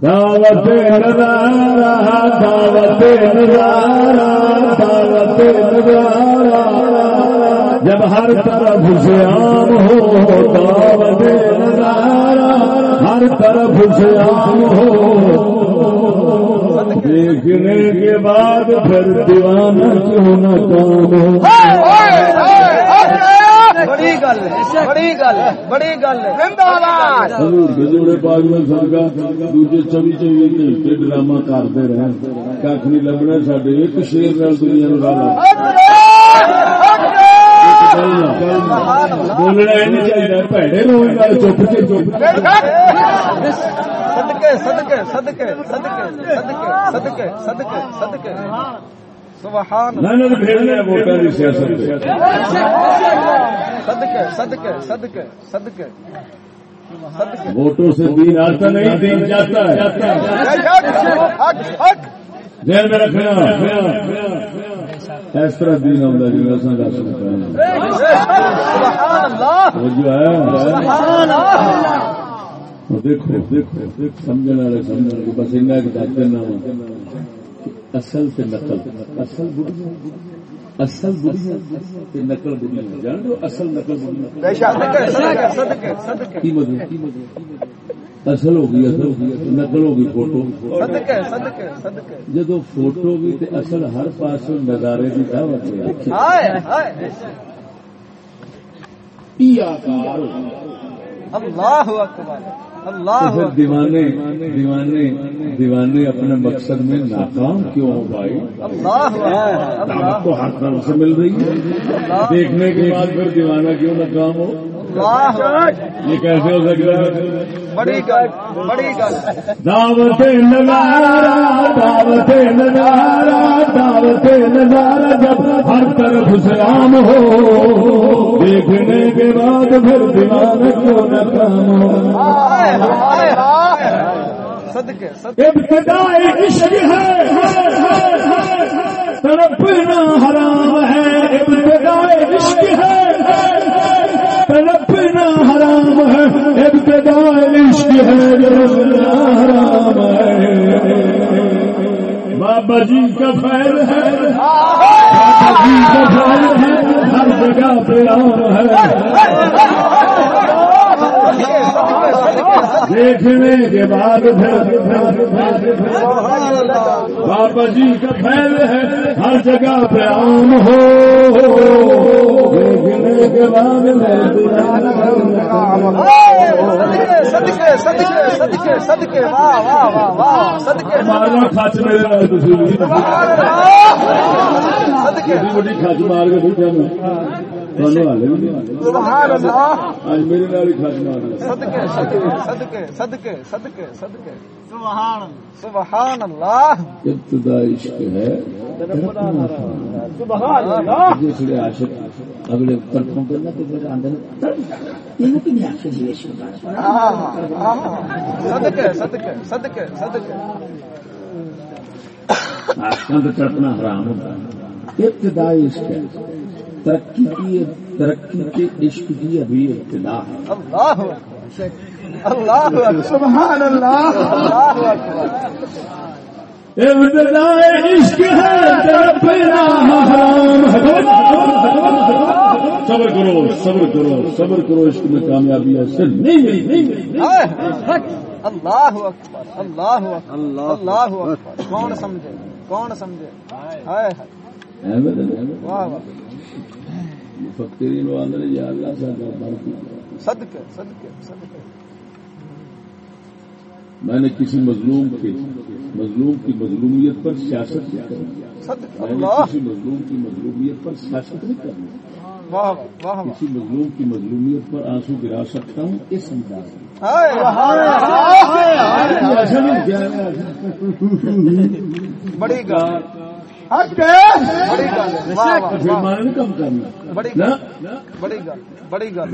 دعوت نظارہ دعوت نظارہ دعوت نظارہ۔ جب ہر طرف سے عام ہو دعوت نظارہ۔ ہر طرف سے عام ہو۔ دیکھنے کے بعد پھر دیوانہ کیوں نہ کام ہو۔ بڑی بڑی بڑی کے سیاست۔ ووٹوں سے دین آتا نہیں دین جاتا ہے۔ میں رکھنا۔ اس طرح دین آتا جی ایسا وہ جو ہے۔ دیکھو دیکھو سمجھنے والے سمجھ بس نہ اصل سے نقل اصل۔ اصل بری نقل بری جان دو اصل نقل بری اصل ہو گئی اصل نقل ہو گئی فوٹو۔ فوٹو بھی اصل ہر پاس نظارے کی دعوت ہے آکار اللہ اکبر اللہ دیوانے دیوانے دیوانے اپنے مقصد میں ناکام کیوں ہو بھائی؟ اللہ تو ہر طرف سے مل رہی ہے؟ دیکھنے کے بعد پھر دیوانہ کیوں ناکام ہو؟ یہ کیسے ہو سکتا ہے؟ بڑی گل بڑی گل۔ دعوت نظارہ دعوت نظارہ دعوت نظارہ جب ہر طرف سے عام ہو دیکھنے کے بعد پھر ہو۔ ہائے ہائے ہائے۔ صدقے صدقے۔ ابتدائی عشق ہے۔ تڑپنا حرام ہے۔ ابتدائی عشق ہے۔ ہے بابا جی کا خیر ہے۔ بابا جی کا خیر ہے۔ ہر جگہ پہ ہے۔ دیکھنے کے بعد بابا جی کا پھیل ہے ہر جگہ پہ عام ہو۔ دیکھنے کے بعد صدقے صدقے صدقے صدقے واہ واہ واہ واہ صدقے مارنا کچ میرے نال تسی صدقے بڑی کچ مار کے میں سبحان اللہ مار صدقے سبحان سبحان اللہ۔ ابتدا عشق ہے۔ عاشق اگلے طرفوں کے تو پھر اندر یہ کہ نہیں عاشق جی عشق صدقے صدقے صدقے صدقے۔ آسمان تو تڑپنا حرام ہوتا ہے۔ ابتدائی عشق ہے۔ ترقی کی ترقی کے عشق کی ابھی ابتدا ہے۔ اللہ سبحان اللہ۔ ابتدائی عشق ہے تڑپنا حرام ہے۔ صبر کرو صبر کرو صبر کرو عشق میں کامیابی ہے۔ صرف نہیں ملی نہیں ملی اللہ اکبر اللہ اکبر اللہ اکبر۔ کون سمجھے کون سمجھے؟ واہ واہ۔ فقیرین و اندر یا اللہ سا بارکی صدقے صدقے صدقے میں نے کسی مظلوم کے مظلوم کی مظلومیت پر سیاست نہیں کرنی۔ میں نے کسی مظلوم کی مظلومیت پر سیاست نہیں کرنی۔ کسی مظلوم کی مظلومیت پر آنسو گرا سکتا ہوں اس انداز میں۔ کیا بڑی گل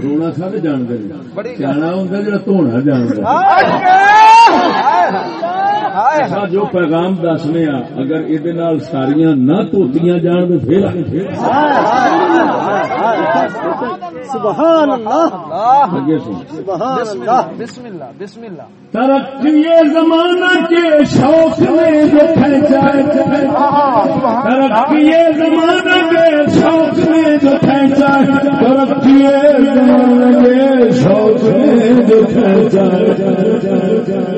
رونا سب جانتے جانا ہوں جا جو پیغام دسنے نے اگر یہ ساری نہ دھوتی جان تو پھر۔ سبحان اللہ۔ سبحان بسم اللہ بسم اللہ۔ ترقی زمانہ کے شوق میں جو کھینچا ترقی زمانہ کے شوق میں جو کھینچا ترقی زمانہ کے شوق میں جو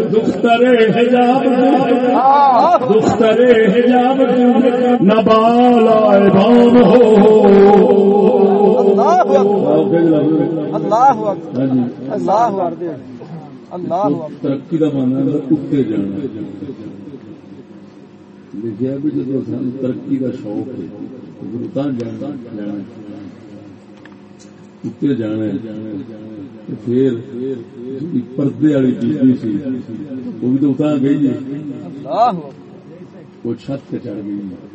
دختر حجاب دختر حجاب نبالا بام ہو۔ اللہ اللہ اللہ اللہ ترقی کا مانا اتنے جانا لکھا بھی جب سان ترقی کا شوق ہے. اتنے جانا پھر پردے والی بیبی سی وہ بھی تو اتنا گئی ہے. وہ چھت چڑھ گئی ہے.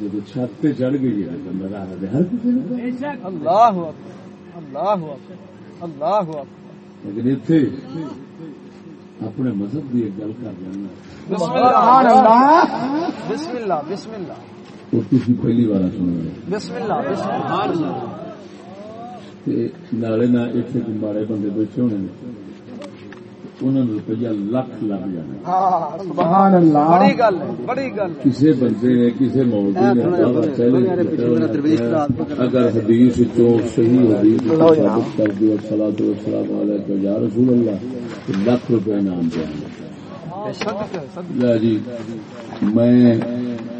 جب چھت پہ چڑھ گئی ہے تو مزہ آ رہا ہے ہر کسی اللہ اللہ اللہ لیکن اتنے اپنے مذہب کی ایک گل کر لینا بسم اللہ۔ بسم اللہ وہ تھی پہلی بار بسم اللہ بسم اللہ۔ نالے نہ اتنے ماڑے بندے بیٹھے ہونے نے انہوں نے روپیہ لکھ لگ جانا۔ سبحان اللہ۔ بڑی گل ہے بڑی گل ہے۔ کسی بندے نے کسی موضوع چلے اگر حدیث تو صحیح حدیث ثابت کر دیا علیہ یا رسول اللہ تو لاکھ روپے انعام دیں گے جی میں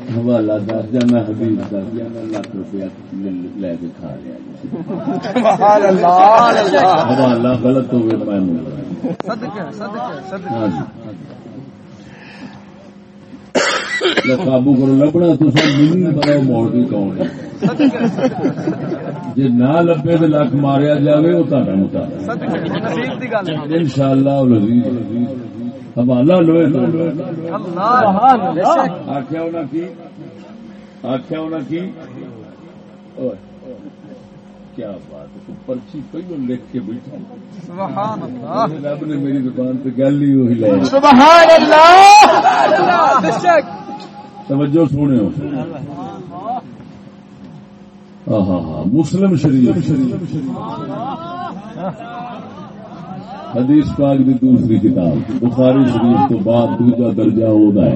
حوالہ دس جانا حدیث دس جانا لاکھ روپیہ لے کے کھا لیا حوالہ غلط ہوئے میں ہاں جی۔ قابو کرو لبنا تو سب نہیں پتا موڑ بھی کون ہے؟ جی نہ لبے تو لکھ ماریا جائے وہ تا ان شاء اللہ حوالہ اللہ۔ آخیا کی؟ آخیا کی؟ کیا بات پرچی پہلو لکھ کے بیٹھا۔ رب نے میری زبان پہ گل ہی وہی لائی۔ سبحان اللہ۔ بے شک۔ توجہ سونے ہو ہاں ہاں مسلم شریف حدیث پاک کی دوسری کتاب، بخاری شریف تو بعد دوسرا درجہ ہوتا ہے۔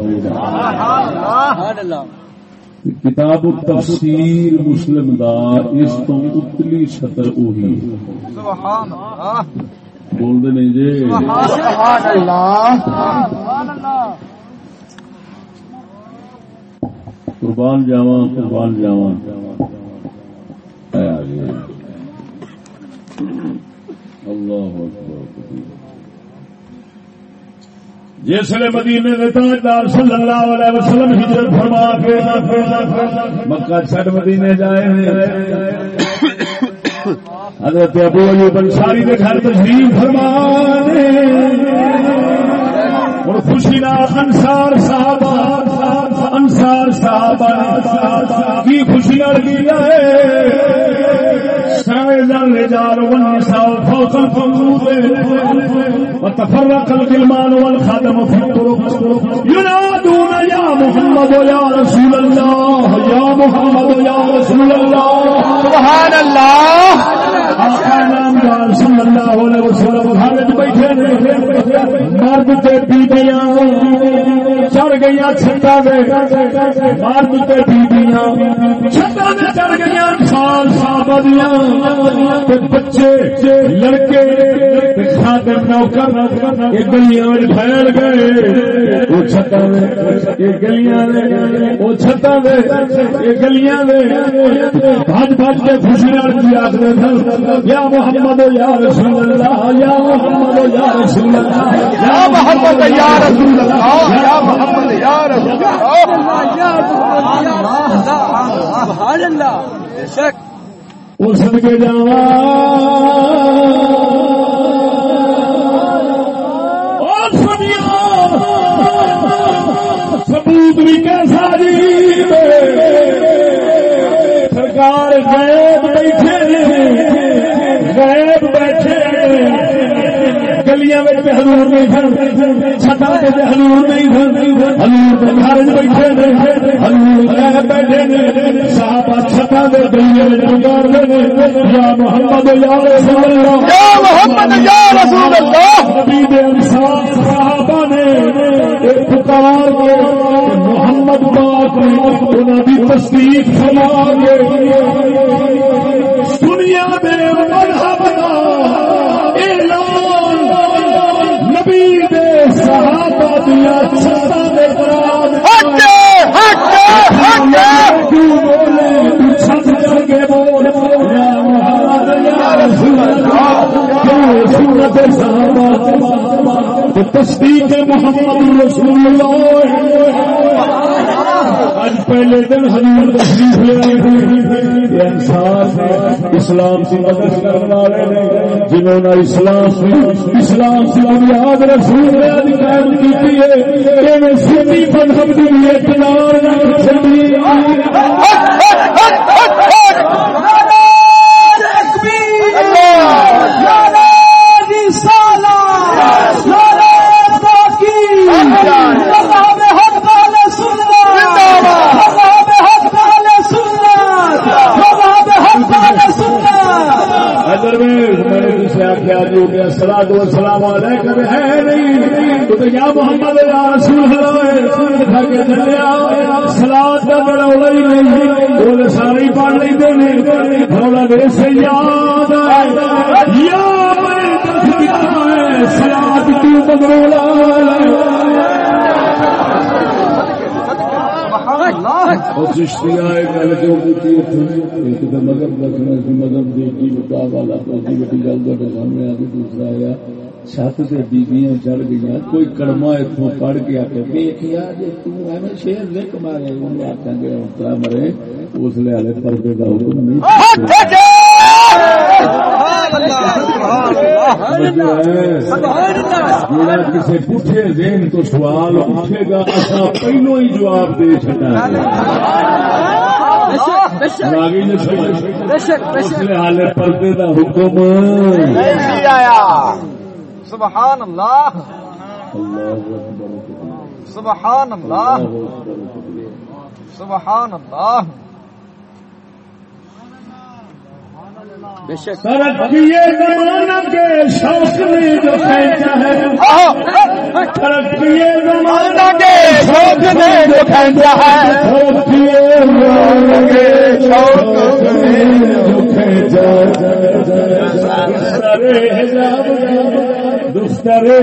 کتاب تفسیر مسلم دا، اس تو اتلی شطر اوہی بول دے نہیں جی؟ سبحان اللہ سبحان اللہ قربان جاواں قربان جاواں۔ اے آ گیا جی۔ اللہ اکبر. جسے مدینے کے تاجدار صلی اللہ علیہ وسلم ہجرت فرما کے مکہ چھڈ مدینے جائے حضرت ابو ایوب انصاری کے گھر تشریف فرما اور خوشی نہ انصار صاحب انصار صاحب کی خوشی نہ لگی ہے؟ سارے والنساء فوق الفنور وتفرق الغلمان والخادم في الطرق۔ ينادون يا محمد يا رسول الله يا محمد يا رسول الله سبحان اللہ! آقا نامدار صلی اللہ علیہ وسلم بیٹھے مرد تے بیبیاں چڑھ گئیاں چھتا دے مرد تے بیبیاں چھتا دے چڑھ گئیاں سال صحابہ تے بچے لڑکے تے نوکر گلیاں وچ پھیل گئے وہ چھتا دے گلیاں دے چھتا دے گلیاں دے بھج بھج کے خوشی نال کی آخر سن یا محمد یا رسول اللہ یا محمد یا رسول اللہ یا محمد یا رسول اللہ یا محمد یا رسول اللہ سبحان اللہ بے شک وہ سن کے جاوا اور بھی کیسا جی سرکار غیب بیٹھے بیٹھے گلیاں گلیاں میں حضور نہیں سن چھتا تے حضور نہیں سن۔ حضور دے گھر بیٹھے نے حضور لے بیٹھے نے صحابہ چھتا دے گلیاں میں پکار دے یا محمد یا رسول اللہ۔ یا محمد یا رسول اللہ۔ نبی دے انصار صحابہ نے ایک پکار کے محمد پاک نے انہاں دی تصدیق فرما کے دنیا دے مذہب صحابہ دیا چھتا دے براد کیوں بولے تو چھت کے بول یا محمد یا رسول اللہ کیوں سنت صحابہ تصدیق محمد رسول اللہ آج پہلے دن حضور تشریف لے آئے تھے۔ انسان اسلام سے مدد کرنے والے نے جنہوں نے اسلام سے اسلام سے بنیاد رسول نے قائم کیتی ہے کہ سنی مذہب کی اعتبار نہ چلی اگر کیا جو کہ سلاد و سلام علیکم ہے نہیں۔ تو یا محمد یا رسول اللہ چلیا سلاد کا بڑا ہی نہیں۔ بولے سارے پڑھ لیتے ہیں سے یاد آئے۔ یا میں سلاد کیوں بدرولا اور چشتی آئے گل جو کی ایک تو مذہب دسنا سی مذہب دی کی بتا والا تو دی بڑی گل تو سامنے آ کے دوسرا آیا چھت سے بیبیاں چڑھ گئی کوئی کڑما اتوں پڑھ کے آ کے جی تمہیں شیر لکھ مارے انہیں آخا گے اترا مرے؟ اس لیے پردے کا حکم نہیں۔ جڑا کسی پوچھے ذہن تو سوال پوچھے گا اصا پہلو ہی جواب دے چکا حال پردے کا حکم سبحان اللہ سبحان اللہ سبحان اللہ ترقی زمانہ کے شوق میں جو کھینچا ہے ترقی زمانہ کے شوق نے جو کھینچا ہے ترقی زمانہ کے شوق میں جو کھینچا دسترے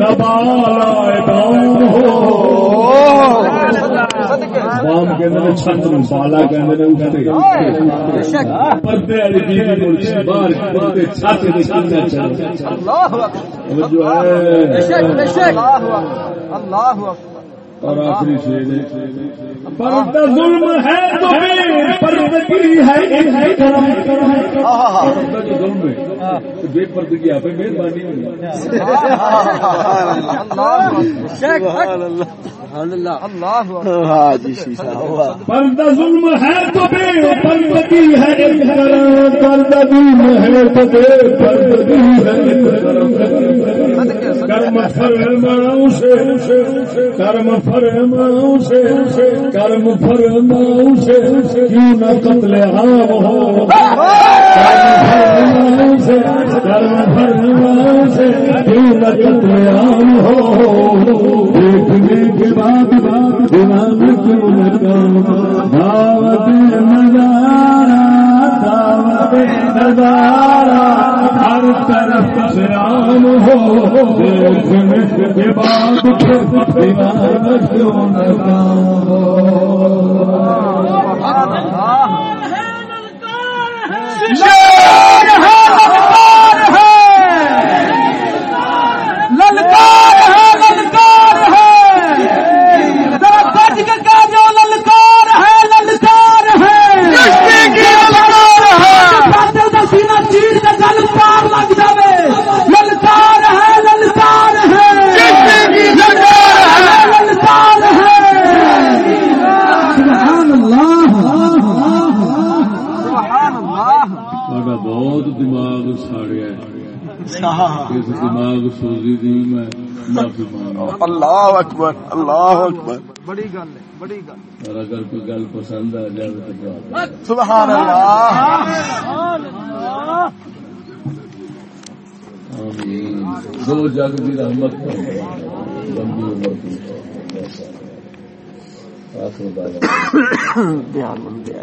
نبالا دام ہو۔ بام کے اندر چھت میں بالا کے اندر اٹھتے پردے والی بیوی مڑ باہر پردے چھت کے سامنے چل اللہ اکبر۔ جو ہے۔ اللہ اللہ اکبر۔ اور آخری شیر ہے۔ ظلم ہے تو پردگی ہے ظلم ہے۔ تو بے پردگی آپ مہربانی جی پردہ ظلم ہے تو بے پردگی ہے کرم پردہ ظلم ہے۔ تو بے پردگی ہے کرم فرماؤں سے کرم فرماؤں سے، کرم فرماؤں سے، کیوں نہ قتل عام ہو؟ کرم فرماؤں سے کرم فرماؤں سے کیوں نہ قتل عام ہو؟ دیکھنے کے بعد بعد دماغ کیوں نہ کام؟ دعوت نظارہ نظارہ ہر طرف سرام ہو۔ کے بعد اس دماغ سوزی دی میں معافی مانگا اللہ اکبر اللہ اکبر۔ بڑی گل ہے بڑی گل۔ اور اگر کوئی گل پسند آ جائے تو بات ہے۔ سبحان اللہ۔ آمین۔ دو جگ کی رحمت لمبی عمر کی آخر